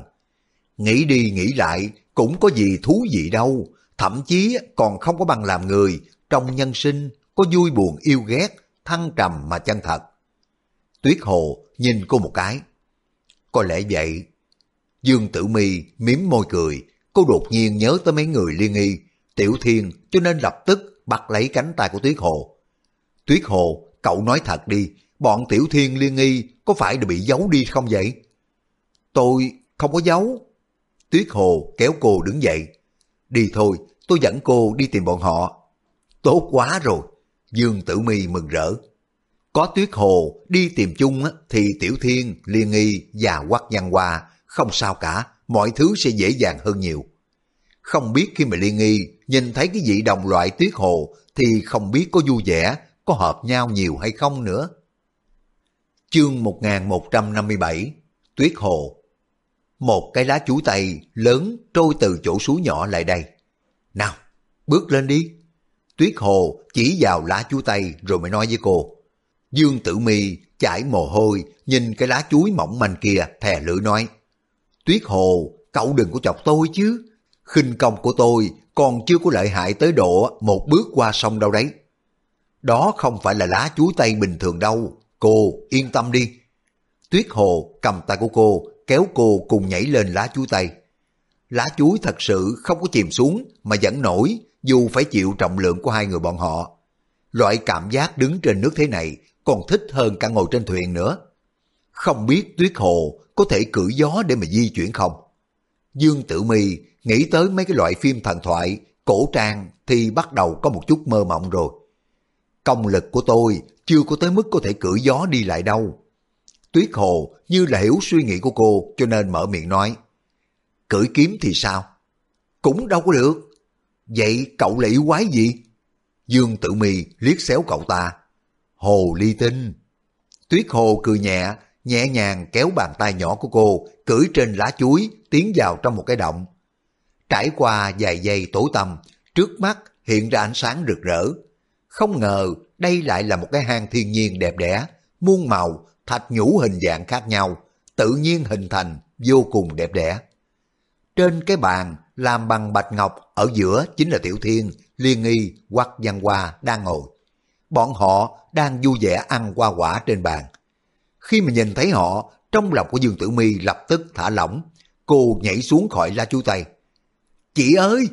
Nghĩ đi nghĩ lại cũng có gì thú vị đâu, thậm chí còn không có bằng làm người, trong nhân sinh có vui buồn yêu ghét, thăng trầm mà chân thật. Tuyết Hồ nhìn cô một cái. Có lẽ vậy. Dương Tử Mi miếm môi cười, cô đột nhiên nhớ tới mấy người liên nghi, Tiểu Thiên cho nên lập tức bắt lấy cánh tay của Tuyết Hồ. Tuyết Hồ, cậu nói thật đi, bọn Tiểu Thiên liên nghi có phải đã bị giấu đi không vậy? Tôi không có giấu. Tuyết Hồ kéo cô đứng dậy. Đi thôi, tôi dẫn cô đi tìm bọn họ. Tốt quá rồi. Dương Tử Mi mừng rỡ. Có Tuyết Hồ đi tìm chung thì Tiểu Thiên, Liên Nghi và Quắc Văn Hoa không sao cả, mọi thứ sẽ dễ dàng hơn nhiều. Không biết khi mà Liên Nghi nhìn thấy cái vị đồng loại Tuyết Hồ thì không biết có vui vẻ, có hợp nhau nhiều hay không nữa. Chương 1157 Tuyết Hồ Một cái lá chuối tây lớn trôi từ chỗ suối nhỏ lại đây. Nào, bước lên đi. Tuyết Hồ chỉ vào lá chuối tây rồi mới nói với cô. Dương Tử Mi chảy mồ hôi, nhìn cái lá chuối mỏng manh kia, thè lưỡi nói. Tuyết Hồ, cậu đừng có chọc tôi chứ. khinh công của tôi còn chưa có lợi hại tới độ một bước qua sông đâu đấy. Đó không phải là lá chuối tây bình thường đâu, cô yên tâm đi. Tuyết Hồ cầm tay của cô, kéo cô cùng nhảy lên lá chuối tây. Lá chuối thật sự không có chìm xuống mà vẫn nổi dù phải chịu trọng lượng của hai người bọn họ. Loại cảm giác đứng trên nước thế này còn thích hơn cả ngồi trên thuyền nữa. Không biết Tuyết Hồ có thể cưỡi gió để mà di chuyển không? Dương Tử Mi nghĩ tới mấy cái loại phim thần thoại, cổ trang thì bắt đầu có một chút mơ mộng rồi. Công lực của tôi chưa có tới mức có thể cưỡi gió đi lại đâu. Tuyết Hồ như là hiểu suy nghĩ của cô cho nên mở miệng nói. Cưỡi kiếm thì sao? Cũng đâu có được. Vậy cậu lại yêu quái gì? Dương Tử Mi liếc xéo cậu ta. Hồ ly tinh. Tuyết Hồ cười nhẹ, nhẹ nhàng kéo bàn tay nhỏ của cô, cưỡi trên lá chuối, tiến vào trong một cái động. Trải qua vài giây tối tăm, trước mắt hiện ra ánh sáng rực rỡ. Không ngờ đây lại là một cái hang thiên nhiên đẹp đẽ, muôn màu, thạch nhũ hình dạng khác nhau, tự nhiên hình thành vô cùng đẹp đẽ. Trên cái bàn làm bằng bạch ngọc ở giữa chính là Tiểu Thiên, Liên Nghi, hoặc Văn Hoa đang ngồi. Bọn họ đang vui vẻ ăn qua quả trên bàn. Khi mà nhìn thấy họ, trong lòng của Dương Tử Mi lập tức thả lỏng, cô nhảy xuống khỏi lá chuối tây. Chị ơi!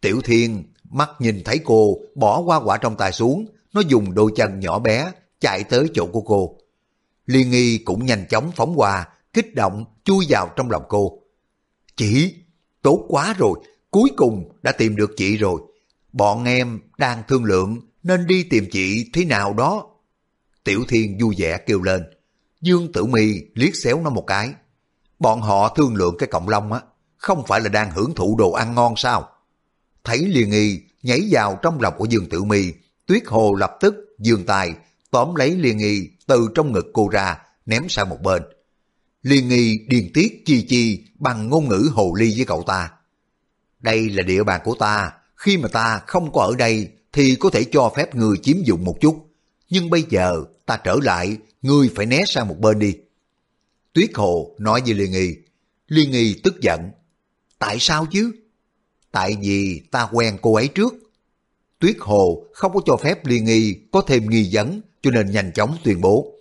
Tiểu Thiên mắt nhìn thấy cô bỏ qua quả trong tay xuống, nó dùng đôi chân nhỏ bé chạy tới chỗ của cô. Liên nghi cũng nhanh chóng phóng qua, kích động chui vào trong lòng cô. Chị, tốt quá rồi, cuối cùng đã tìm được chị rồi. Bọn em đang thương lượng nên đi tìm chị thế nào đó. Tiểu Thiên vui vẻ kêu lên. Dương Tử Mi liếc xéo nó một cái. Bọn họ thương lượng cái cộng long á, không phải là đang hưởng thụ đồ ăn ngon sao? Thấy Liền Nghi nhảy vào trong lòng của Dương Tử Mi, Tuyết Hồ lập tức dương Tài tóm lấy Liên Nghi từ trong ngực cô ra, ném sang một bên. Liên Nghi điền tiết chi chi bằng ngôn ngữ hồ ly với cậu ta. Đây là địa bàn của ta, khi mà ta không có ở đây thì có thể cho phép người chiếm dụng một chút. Nhưng bây giờ ta trở lại, ngươi phải né sang một bên đi. Tuyết Hồ nói với Liên Nghi. Liên Nghi tức giận. Tại sao chứ? Tại vì ta quen cô ấy trước. Tuyết Hồ không có cho phép Liên Nghi có thêm nghi vấn cho nên nhanh chóng tuyên bố.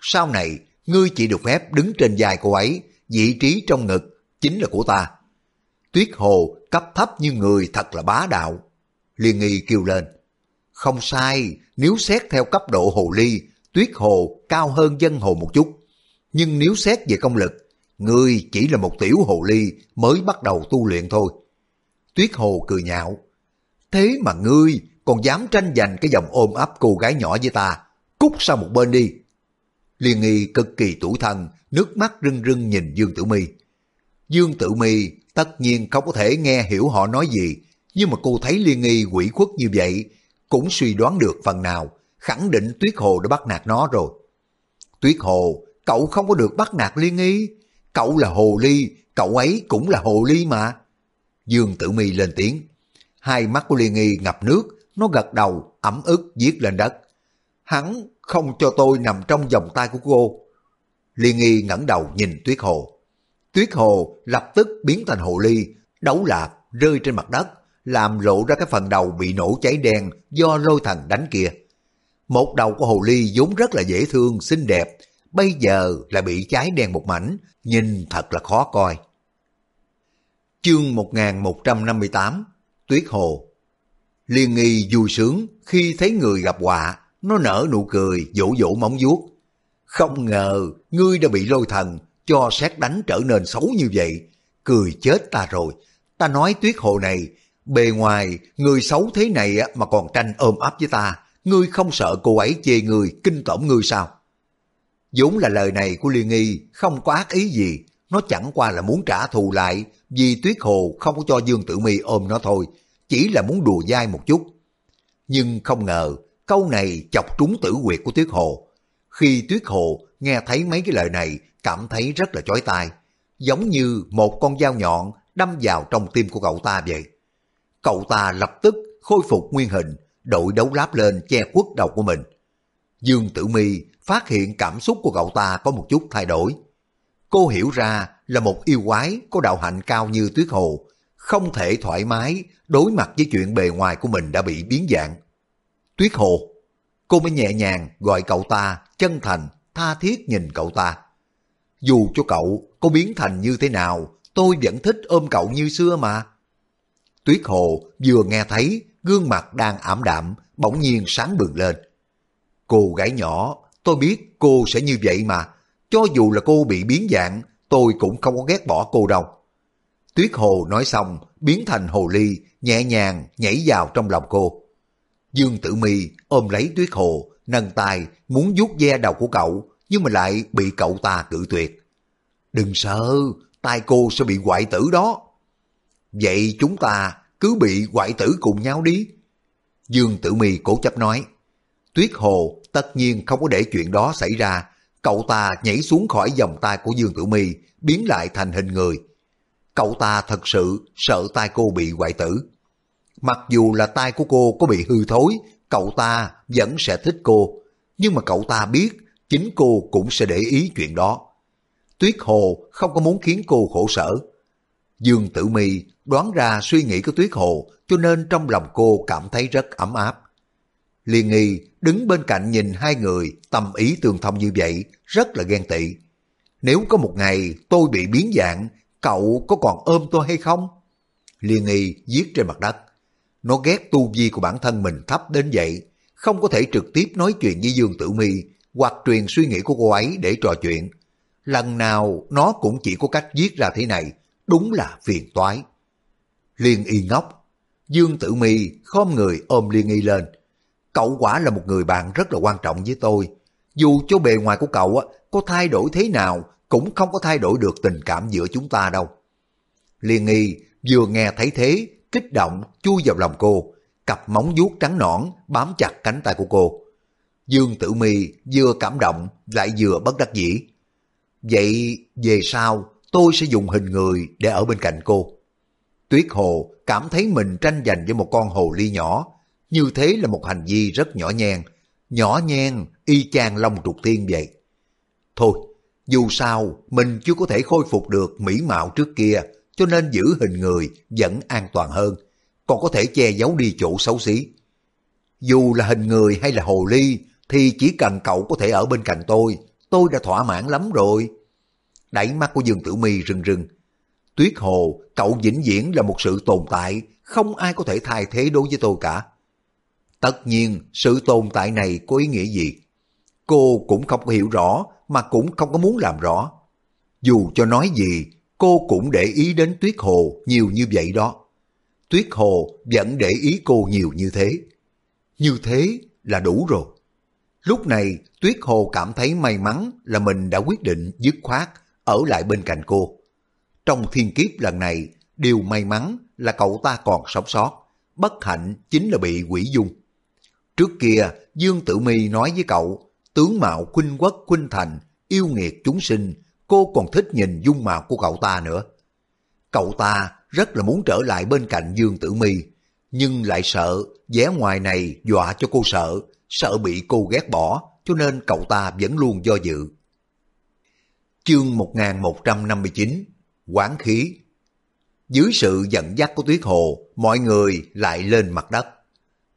Sau này, ngươi chỉ được phép đứng trên vai cô ấy, vị trí trong ngực chính là của ta. Tuyết Hồ cấp thấp như người thật là bá đạo. Liên Nghi kêu lên. Không sai, nếu xét theo cấp độ hồ ly, Tuyết Hồ cao hơn dân hồ một chút. Nhưng nếu xét về công lực, ngươi chỉ là một tiểu hồ ly mới bắt đầu tu luyện thôi. Tuyết Hồ cười nhạo. Thế mà ngươi còn dám tranh giành cái dòng ôm ấp cô gái nhỏ với ta. Cút sang một bên đi. Liên nghi cực kỳ tủi thân, nước mắt rưng rưng nhìn Dương Tử Mi. Dương Tử Mi tất nhiên không có thể nghe hiểu họ nói gì, nhưng mà cô thấy Liên nghi quỷ khuất như vậy, cũng suy đoán được phần nào, khẳng định Tuyết Hồ đã bắt nạt nó rồi. Tuyết Hồ, cậu không có được bắt nạt Liên nghi, cậu là hồ ly, cậu ấy cũng là hồ ly mà. Dương Tử Mi lên tiếng. Hai mắt của Liên Nghi ngập nước, nó gật đầu, ẩm ức viết lên đất. Hắn không cho tôi nằm trong vòng tay của cô. Liên Nghi ngẩng đầu nhìn Tuyết Hồ. Tuyết Hồ lập tức biến thành hồ ly, đấu lạc rơi trên mặt đất, làm lộ ra cái phần đầu bị nổ cháy đen do lôi thần đánh kia. Một đầu của hồ ly vốn rất là dễ thương, xinh đẹp, bây giờ lại bị cháy đen một mảnh, nhìn thật là khó coi. Chương 1158 Tuyết Hồ Liên nghi vui sướng khi thấy người gặp họa, nó nở nụ cười, vỗ vỗ móng vuốt. Không ngờ, ngươi đã bị lôi thần, cho xét đánh trở nên xấu như vậy. Cười chết ta rồi. Ta nói tuyết hồ này, bề ngoài, người xấu thế này mà còn tranh ôm ấp với ta. Ngươi không sợ cô ấy chê người, kinh tởm ngươi sao? vốn là lời này của Liên Nghi, không có ác ý gì. Nó chẳng qua là muốn trả thù lại, vì Tuyết Hồ không có cho Dương Tử Mi ôm nó thôi, chỉ là muốn đùa dai một chút. Nhưng không ngờ, câu này chọc trúng tử quyệt của Tuyết Hồ. Khi Tuyết Hồ nghe thấy mấy cái lời này, cảm thấy rất là chói tai, giống như một con dao nhọn đâm vào trong tim của cậu ta vậy. Cậu ta lập tức khôi phục nguyên hình, đội đấu láp lên che khuất đầu của mình. Dương Tử Mi phát hiện cảm xúc của cậu ta có một chút thay đổi. Cô hiểu ra là một yêu quái có đạo hạnh cao như Tuyết Hồ, không thể thoải mái đối mặt với chuyện bề ngoài của mình đã bị biến dạng. Tuyết Hồ, cô mới nhẹ nhàng gọi cậu ta, chân thành, tha thiết nhìn cậu ta. Dù cho cậu có biến thành như thế nào, tôi vẫn thích ôm cậu như xưa mà. Tuyết Hồ vừa nghe thấy gương mặt đang ảm đạm, bỗng nhiên sáng bừng lên. Cô gái nhỏ, tôi biết cô sẽ như vậy mà, cho dù là cô bị biến dạng, tôi cũng không có ghét bỏ cô đâu. Tuyết Hồ nói xong, biến thành hồ ly, nhẹ nhàng nhảy vào trong lòng cô. Dương Tử Mi ôm lấy Tuyết Hồ, nâng tay muốn vuốt ve đầu của cậu, nhưng mà lại bị cậu ta cự tuyệt. Đừng sợ, tay cô sẽ bị hoại tử đó. Vậy chúng ta cứ bị quại tử cùng nhau đi. Dương Tử Mi cố chấp nói. Tuyết Hồ tất nhiên không có để chuyện đó xảy ra. Cậu ta nhảy xuống khỏi vòng tay của Dương Tử Mi, biến lại thành hình người. Cậu ta thật sự sợ tay cô bị hoại tử. Mặc dù là tay của cô có bị hư thối, cậu ta vẫn sẽ thích cô. Nhưng mà cậu ta biết chính cô cũng sẽ để ý chuyện đó. Tuyết Hồ không có muốn khiến cô khổ sở. Dương Tử Mi đoán ra suy nghĩ của Tuyết Hồ cho nên trong lòng cô cảm thấy rất ấm áp. Liên nghi đứng bên cạnh nhìn hai người tâm ý tương thông như vậy rất là ghen tị. Nếu có một ngày tôi bị biến dạng, cậu có còn ôm tôi hay không? Liên nghi viết trên mặt đất. Nó ghét tu vi của bản thân mình thấp đến vậy, không có thể trực tiếp nói chuyện với Dương Tử Mi hoặc truyền suy nghĩ của cô ấy để trò chuyện. Lần nào nó cũng chỉ có cách viết ra thế này, đúng là phiền toái. Liên y ngốc, Dương Tử Mi khom người ôm Liên y lên. Cậu quả là một người bạn rất là quan trọng với tôi. Dù cho bề ngoài của cậu có thay đổi thế nào, cũng không có thay đổi được tình cảm giữa chúng ta đâu. Liên y vừa nghe thấy thế, kích động chui vào lòng cô, cặp móng vuốt trắng nõn bám chặt cánh tay của cô. Dương Tử Mi vừa cảm động lại vừa bất đắc dĩ. Vậy về sau tôi sẽ dùng hình người để ở bên cạnh cô. Tuyết Hồ cảm thấy mình tranh giành với một con hồ ly nhỏ. Như thế là một hành vi rất nhỏ nhen. Nhỏ nhen y chang long trục thiên vậy. Thôi, dù sao mình chưa có thể khôi phục được mỹ mạo trước kia, cho nên giữ hình người vẫn an toàn hơn, còn có thể che giấu đi chỗ xấu xí. Dù là hình người hay là hồ ly thì chỉ cần cậu có thể ở bên cạnh tôi, tôi đã thỏa mãn lắm rồi. đẩy mắt của Dương Tử Mi rưng rưng. Tuyết Hồ, cậu vĩnh viễn là một sự tồn tại, không ai có thể thay thế đối với tôi cả. Tất nhiên, sự tồn tại này có ý nghĩa gì? Cô cũng không có hiểu rõ, mà cũng không có muốn làm rõ. Dù cho nói gì, cô cũng để ý đến Tuyết Hồ nhiều như vậy đó. Tuyết Hồ vẫn để ý cô nhiều như thế. Như thế là đủ rồi. Lúc này, Tuyết Hồ cảm thấy may mắn là mình đã quyết định dứt khoát ở lại bên cạnh cô. Trong thiên kiếp lần này, điều may mắn là cậu ta còn sống sót. Bất hạnh chính là bị quỷ dung. Trước kia, Dương Tử Mi nói với cậu, tướng mạo khuynh quốc khuynh thành, yêu nghiệt chúng sinh, cô còn thích nhìn dung mạo của cậu ta nữa. Cậu ta rất là muốn trở lại bên cạnh Dương Tử Mi, nhưng lại sợ vẻ ngoài này dọa cho cô sợ, sợ bị cô ghét bỏ, cho nên cậu ta vẫn luôn do dự. Chương 1159 Quán khí Dưới sự dẫn dắt của Tuyết Hồ, mọi người lại lên mặt đất.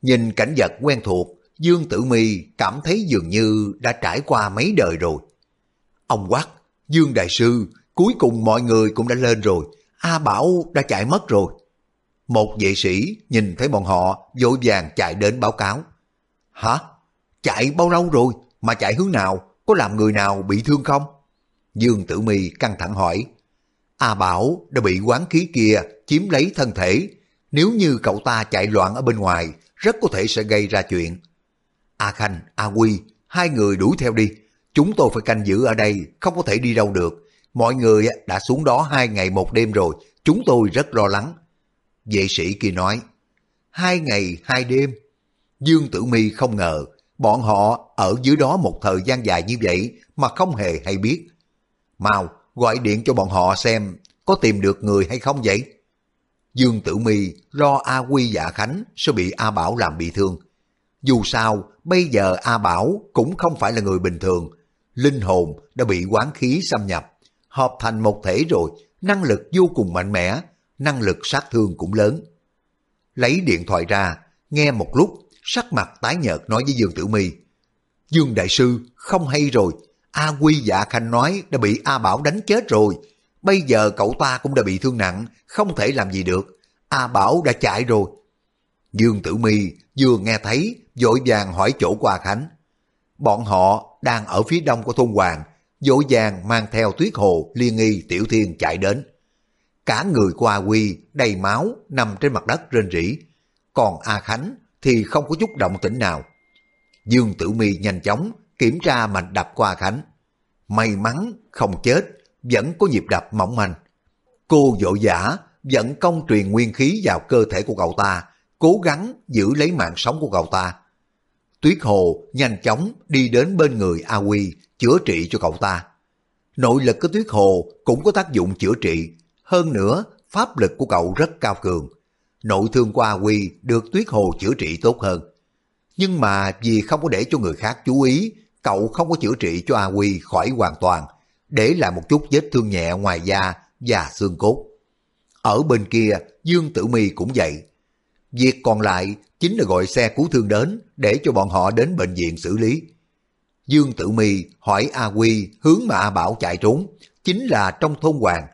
Nhìn cảnh vật quen thuộc, Dương Tử Mi cảm thấy dường như đã trải qua mấy đời rồi. Ông quát, Dương Đại Sư, cuối cùng mọi người cũng đã lên rồi, A Bảo đã chạy mất rồi. Một vệ sĩ nhìn thấy bọn họ vội vàng chạy đến báo cáo. Hả? Chạy bao lâu rồi? Mà chạy hướng nào? Có làm người nào bị thương không? Dương Tử Mi căng thẳng hỏi. A Bảo đã bị quán khí kia chiếm lấy thân thể. Nếu như cậu ta chạy loạn ở bên ngoài, rất có thể sẽ gây ra chuyện. A Khanh, A Quy, hai người đuổi theo đi. Chúng tôi phải canh giữ ở đây, không có thể đi đâu được. Mọi người đã xuống đó hai ngày một đêm rồi, chúng tôi rất lo lắng. Vệ sĩ kia nói, hai ngày hai đêm. Dương Tử Mi không ngờ, bọn họ ở dưới đó một thời gian dài như vậy mà không hề hay biết. Mau, gọi điện cho bọn họ xem có tìm được người hay không vậy? Dương Tử Mi lo A Quy Dạ Khánh sẽ bị A Bảo làm bị thương. Dù sao, bây giờ A Bảo cũng không phải là người bình thường. Linh hồn đã bị quán khí xâm nhập, hợp thành một thể rồi, năng lực vô cùng mạnh mẽ, năng lực sát thương cũng lớn. Lấy điện thoại ra, nghe một lúc, sắc mặt tái nhợt nói với Dương Tử Mi. Dương Đại Sư, không hay rồi, A Quy dạ Khanh nói đã bị A Bảo đánh chết rồi. Bây giờ cậu ta cũng đã bị thương nặng, không thể làm gì được. A Bảo đã chạy rồi. Dương Tử Mi vừa nghe thấy, vội vàng hỏi chỗ qua Khánh. Bọn họ đang ở phía đông của thôn Hoàng, vội vàng mang theo tuyết hồ, liên nghi, tiểu thiên chạy đến. Cả người qua quy, đầy máu, nằm trên mặt đất rên rỉ. Còn A Khánh thì không có chút động tĩnh nào. Dương Tử Mi nhanh chóng kiểm tra mạch đập qua Khánh. May mắn không chết, vẫn có nhịp đập mỏng manh. Cô vội giả dẫn công truyền nguyên khí vào cơ thể của cậu ta, cố gắng giữ lấy mạng sống của cậu ta. Tuyết Hồ nhanh chóng đi đến bên người A Quy chữa trị cho cậu ta. Nội lực của Tuyết Hồ cũng có tác dụng chữa trị, hơn nữa pháp lực của cậu rất cao cường. Nội thương của A Quy được Tuyết Hồ chữa trị tốt hơn. Nhưng mà vì không có để cho người khác chú ý, cậu không có chữa trị cho A Quy khỏi hoàn toàn, để lại một chút vết thương nhẹ ngoài da và xương cốt. Ở bên kia, Dương Tử Mi cũng vậy. Việc còn lại chính là gọi xe cứu thương đến để cho bọn họ đến bệnh viện xử lý. Dương Tử Mi hỏi A Quy hướng mà A Bảo chạy trốn, chính là trong thôn Hoàng.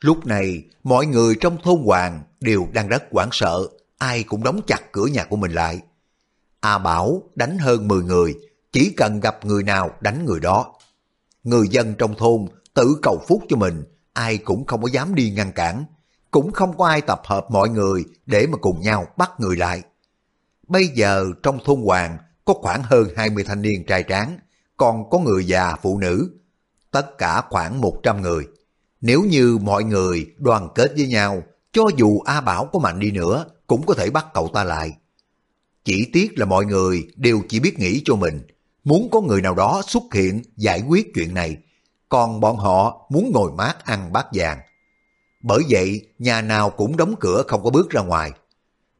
Lúc này, mọi người trong thôn Hoàng đều đang rất hoảng sợ, ai cũng đóng chặt cửa nhà của mình lại. A Bảo đánh hơn 10 người, chỉ cần gặp người nào đánh người đó. Người dân trong thôn tự cầu phúc cho mình, ai cũng không có dám đi ngăn cản, cũng không có ai tập hợp mọi người để mà cùng nhau bắt người lại. Bây giờ trong thôn Hoàng có khoảng hơn 20 thanh niên trai tráng, còn có người già phụ nữ, tất cả khoảng 100 người. Nếu như mọi người đoàn kết với nhau, cho dù A Bảo có mạnh đi nữa, cũng có thể bắt cậu ta lại. Chỉ tiếc là mọi người đều chỉ biết nghĩ cho mình, muốn có người nào đó xuất hiện giải quyết chuyện này, còn bọn họ muốn ngồi mát ăn bát vàng. Bởi vậy, nhà nào cũng đóng cửa không có bước ra ngoài.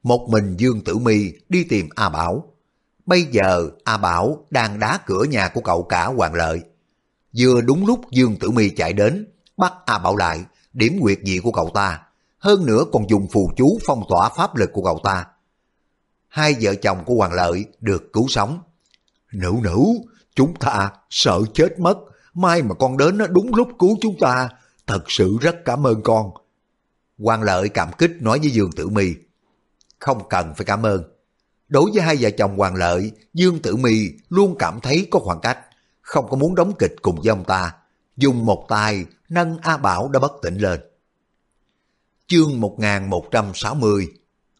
Một mình Dương Tử Mi đi tìm A Bảo. Bây giờ A Bảo đang đá cửa nhà của cậu cả Hoàng Lợi. Vừa đúng lúc Dương Tử Mi chạy đến, bắt A Bảo lại, điểm quyệt dị của cậu ta, hơn nữa còn dùng phù chú phong tỏa pháp lực của cậu ta. Hai vợ chồng của Hoàng Lợi được cứu sống. Nữ nữ, chúng ta sợ chết mất, mai mà con đến đúng lúc cứu chúng ta, thật sự rất cảm ơn con. Hoàng Lợi cảm kích nói với Dương Tử Mi, không cần phải cảm ơn. Đối với hai vợ chồng Hoàng Lợi, Dương Tử Mi luôn cảm thấy có khoảng cách, không có muốn đóng kịch cùng với ông ta. Dùng một tay nâng A Bảo đã bất tỉnh lên. Chương 1160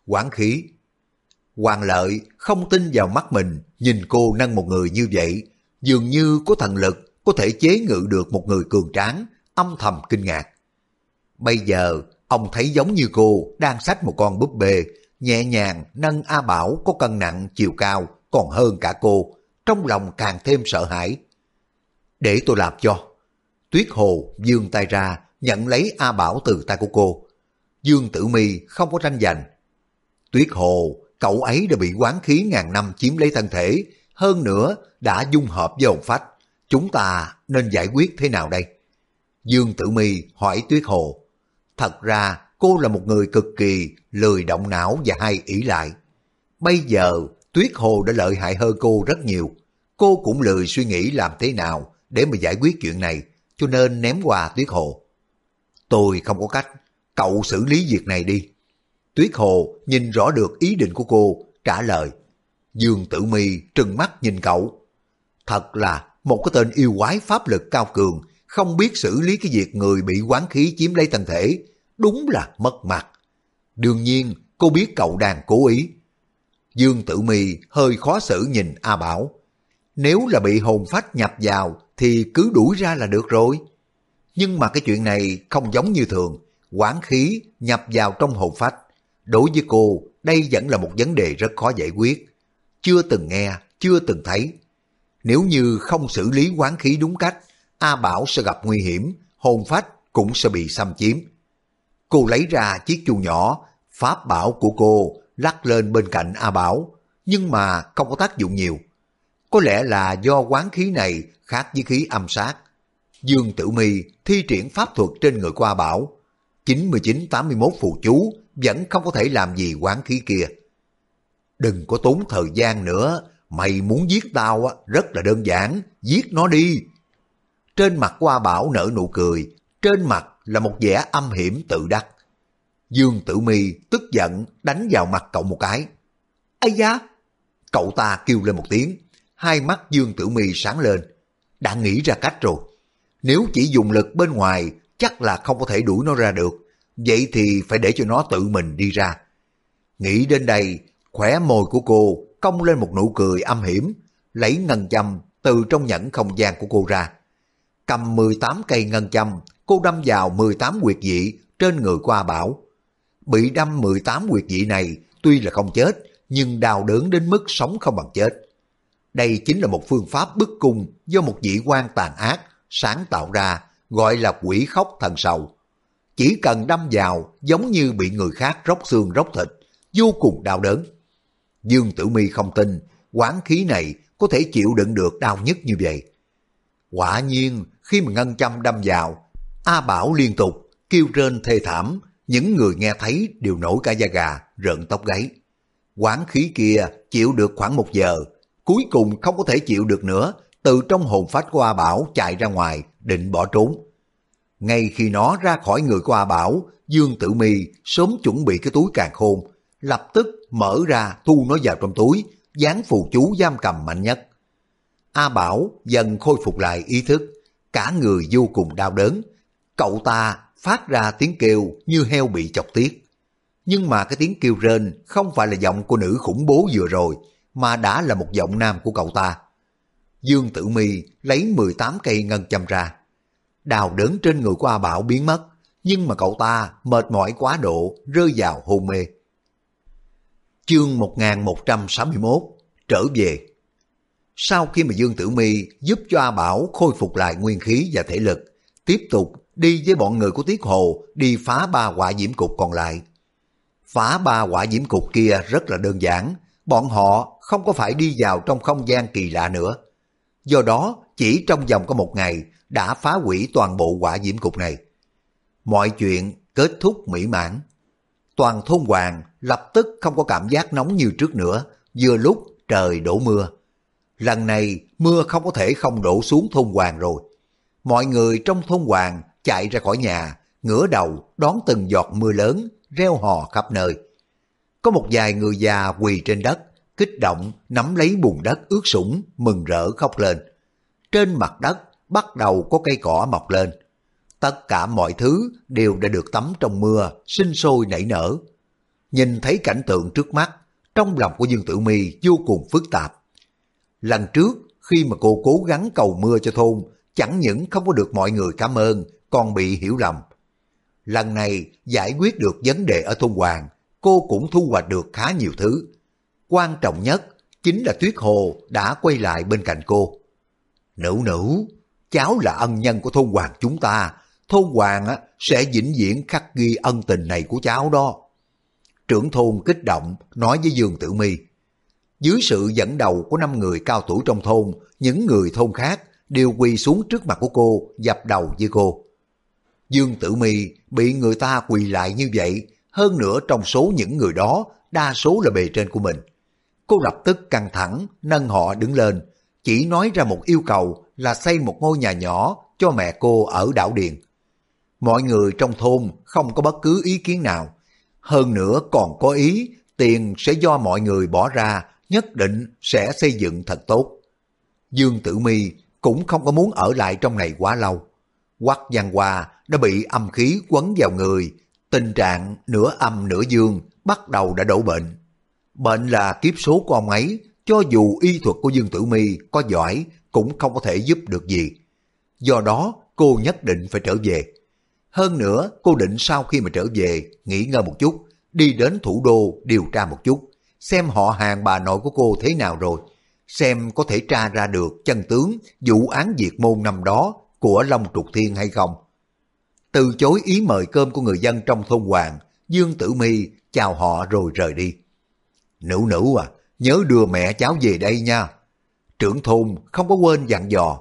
Quán khí Hoàng Lợi không tin vào mắt mình, nhìn cô nâng một người như vậy, dường như có thần lực có thể chế ngự được một người cường tráng, âm thầm kinh ngạc. Bây giờ, ông thấy giống như cô đang xách một con búp bê, nhẹ nhàng nâng A Bảo có cân nặng chiều cao còn hơn cả cô, trong lòng càng thêm sợ hãi. Để tôi làm cho. Tuyết Hồ dương tay ra, nhận lấy A Bảo từ tay của cô. Dương Tử Mi không có tranh giành. Tuyết Hồ, cậu ấy đã bị quán khí ngàn năm chiếm lấy thân thể, hơn nữa đã dung hợp với hồn phách. Chúng ta nên giải quyết thế nào đây? Dương Tử Mi hỏi Tuyết Hồ. Thật ra cô là một người cực kỳ lười động não và hay ỷ lại. Bây giờ Tuyết Hồ đã lợi hại hơn cô rất nhiều. Cô cũng lười suy nghĩ làm thế nào để mà giải quyết chuyện này, cho nên ném qua Tuyết Hồ. Tôi không có cách, cậu xử lý việc này đi. Tuyết Hồ nhìn rõ được ý định của cô, trả lời. Dương Tử Mi trừng mắt nhìn cậu. Thật là một cái tên yêu quái pháp lực cao cường, không biết xử lý cái việc người bị quán khí chiếm lấy thân thể, đúng là mất mặt. Đương nhiên, cô biết cậu đang cố ý. Dương Tử Mi hơi khó xử nhìn A Bảo. Nếu là bị hồn phách nhập vào thì cứ đuổi ra là được rồi. Nhưng mà cái chuyện này không giống như thường, quán khí nhập vào trong hồn phách. Đối với cô, đây vẫn là một vấn đề rất khó giải quyết. Chưa từng nghe, chưa từng thấy. Nếu như không xử lý quán khí đúng cách, A Bảo sẽ gặp nguy hiểm, hồn phách cũng sẽ bị xâm chiếm. Cô lấy ra chiếc chuông nhỏ, pháp bảo của cô lắc lên bên cạnh A Bảo, nhưng mà không có tác dụng nhiều. Có lẽ là do quán khí này khác với khí âm sát. Dương Tử Mi thi triển pháp thuật trên người qua Bảo. 99-81 phù chú vẫn không có thể làm gì quán khí kia. Đừng có tốn thời gian nữa, mày muốn giết tao á, rất là đơn giản, giết nó đi. Trên mặt qua bảo nở nụ cười, trên mặt là một vẻ âm hiểm tự đắc. Dương Tử Mi tức giận đánh vào mặt cậu một cái. Ây da! Cậu ta kêu lên một tiếng, hai mắt Dương Tử Mi sáng lên. Đã nghĩ ra cách rồi. Nếu chỉ dùng lực bên ngoài, chắc là không có thể đuổi nó ra được. Vậy thì phải để cho nó tự mình đi ra. Nghĩ đến đây, khỏe môi của cô cong lên một nụ cười âm hiểm, lấy ngân châm từ trong nhẫn không gian của cô ra. Cầm 18 cây ngân châm, cô đâm vào 18 quyệt dị trên người qua bảo. Bị đâm 18 quyệt dị này tuy là không chết, nhưng đau đớn đến mức sống không bằng chết. Đây chính là một phương pháp bức cung do một vị quan tàn ác sáng tạo ra, gọi là quỷ khóc thần sầu. Chỉ cần đâm vào giống như bị người khác róc xương róc thịt, vô cùng đau đớn. Dương Tử Mi không tin, quán khí này có thể chịu đựng được đau nhất như vậy. Quả nhiên, khi mà ngân châm đâm vào, A Bảo liên tục kêu rên thê thảm, những người nghe thấy đều nổi cả da gà, rợn tóc gáy. Quán khí kia chịu được khoảng một giờ, cuối cùng không có thể chịu được nữa, từ trong hồn phách của A Bảo chạy ra ngoài, định bỏ trốn. Ngay khi nó ra khỏi người của A Bảo, Dương Tử Mi sớm chuẩn bị cái túi càng khôn, lập tức mở ra thu nó vào trong túi, dán phù chú giam cầm mạnh nhất. A Bảo dần khôi phục lại ý thức, cả người vô cùng đau đớn. Cậu ta phát ra tiếng kêu như heo bị chọc tiết. Nhưng mà cái tiếng kêu rên không phải là giọng của nữ khủng bố vừa rồi, mà đã là một giọng nam của cậu ta. Dương Tử Mi lấy 18 cây ngân châm ra. Đào đớn trên người của A Bảo biến mất, nhưng mà cậu ta mệt mỏi quá độ rơi vào hôn mê. Chương 1161 Trở về Sau khi mà Dương Tử Mi giúp cho A Bảo khôi phục lại nguyên khí và thể lực, tiếp tục đi với bọn người của Tiết Hồ đi phá ba quả diễm cục còn lại. Phá ba quả diễm cục kia rất là đơn giản, bọn họ không có phải đi vào trong không gian kỳ lạ nữa. Do đó, chỉ trong vòng có một ngày đã phá hủy toàn bộ quả diễm cục này. mọi chuyện kết thúc mỹ mãn. Toàn thôn hoàng lập tức không có cảm giác nóng như trước nữa, vừa lúc trời đổ mưa. Lần này mưa không có thể không đổ xuống thôn hoàng rồi. Mọi người trong thôn hoàng chạy ra khỏi nhà, ngửa đầu đón từng giọt mưa lớn, reo hò khắp nơi. Có một vài người già quỳ trên đất, kích động nắm lấy bùn đất ướt sũng, mừng rỡ khóc lên. Trên mặt đất bắt đầu có cây cỏ mọc lên. Tất cả mọi thứ đều đã được tắm trong mưa, sinh sôi nảy nở. Nhìn thấy cảnh tượng trước mắt, trong lòng của Dương Tử Mi vô cùng phức tạp. Lần trước, khi mà cô cố gắng cầu mưa cho thôn, chẳng những không có được mọi người cảm ơn, còn bị hiểu lầm. Lần này giải quyết được vấn đề ở thôn Hoàng, cô cũng thu hoạch được khá nhiều thứ. Quan trọng nhất chính là Tuyết Hồ đã quay lại bên cạnh cô. Nữ nữ, cháu là ân nhân của thôn Hoàng chúng ta, thôn Hoàng sẽ vĩnh viễn khắc ghi ân tình này của cháu đó. Trưởng thôn kích động nói với Dương Tử Mi. Dưới sự dẫn đầu của năm người cao tuổi trong thôn, những người thôn khác đều quỳ xuống trước mặt của cô, dập đầu với cô. Dương Tử Mi bị người ta quỳ lại như vậy, hơn nữa trong số những người đó, đa số là bề trên của mình. Cô lập tức căng thẳng, nâng họ đứng lên, chỉ nói ra một yêu cầu là xây một ngôi nhà nhỏ cho mẹ cô ở đảo Điền. Mọi người trong thôn không có bất cứ ý kiến nào. Hơn nữa còn có ý tiền sẽ do mọi người bỏ ra, nhất định sẽ xây dựng thật tốt. Dương Tử Mi cũng không có muốn ở lại trong này quá lâu. Quắc Giang Hoa đã bị âm khí quấn vào người, tình trạng nửa âm nửa dương bắt đầu đã đổ bệnh. Bệnh là kiếp số của ông ấy, cho dù y thuật của Dương Tử Mi có giỏi cũng không có thể giúp được gì. Do đó cô nhất định phải trở về. Hơn nữa cô định sau khi mà trở về nghỉ ngơi một chút, đi đến thủ đô điều tra một chút, xem họ hàng bà nội của cô thế nào rồi, xem có thể tra ra được chân tướng vụ án diệt môn năm đó của Long Trục Thiên hay không. Từ chối ý mời cơm của người dân trong thôn Hoàng, Dương Tử Mi chào họ rồi rời đi. Nữ nữ à, nhớ đưa mẹ cháu về đây nha. Trưởng thôn không có quên dặn dò.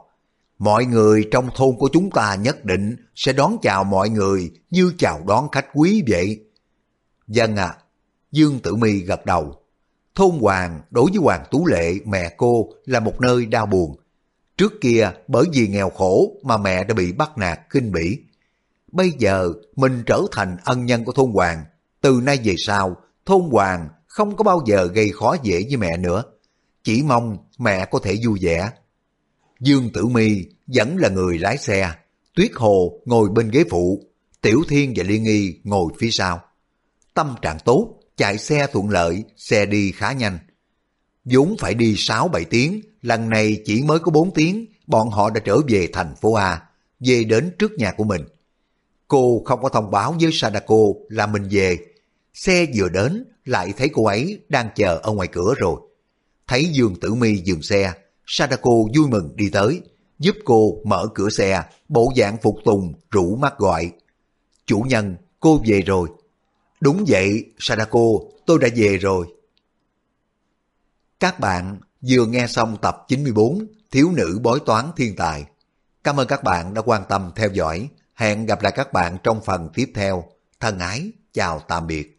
Mọi người trong thôn của chúng ta nhất định sẽ đón chào mọi người như chào đón khách quý vậy. Vâng Dân à, Dương Tử Mi gật đầu. Thôn Hoàng đối với Hoàng Tú Lệ mẹ cô là một nơi đau buồn. Trước kia bởi vì nghèo khổ mà mẹ đã bị bắt nạt kinh bỉ. Bây giờ mình trở thành ân nhân của thôn Hoàng. Từ nay về sau, thôn Hoàng không có bao giờ gây khó dễ với mẹ nữa. Chỉ mong mẹ có thể vui vẻ. Dương Tử Mi vẫn là người lái xe. Tuyết Hồ ngồi bên ghế phụ. Tiểu Thiên và Liên Nghi ngồi phía sau. Tâm trạng tốt, chạy xe thuận lợi, xe đi khá nhanh. vốn phải đi 6-7 tiếng, lần này chỉ mới có 4 tiếng, bọn họ đã trở về thành phố A, về đến trước nhà của mình. Cô không có thông báo với Sadako là mình về. Xe vừa đến, lại thấy cô ấy đang chờ ở ngoài cửa rồi. Thấy Dương Tử Mi dừng xe, Sadako vui mừng đi tới, giúp cô mở cửa xe, bộ dạng phục tùng, rủ mắt gọi. Chủ nhân, cô về rồi. Đúng vậy, Sadako, tôi đã về rồi. Các bạn vừa nghe xong tập 94 Thiếu nữ bói toán thiên tài. Cảm ơn các bạn đã quan tâm theo dõi. Hẹn gặp lại các bạn trong phần tiếp theo. Thân ái, chào tạm biệt.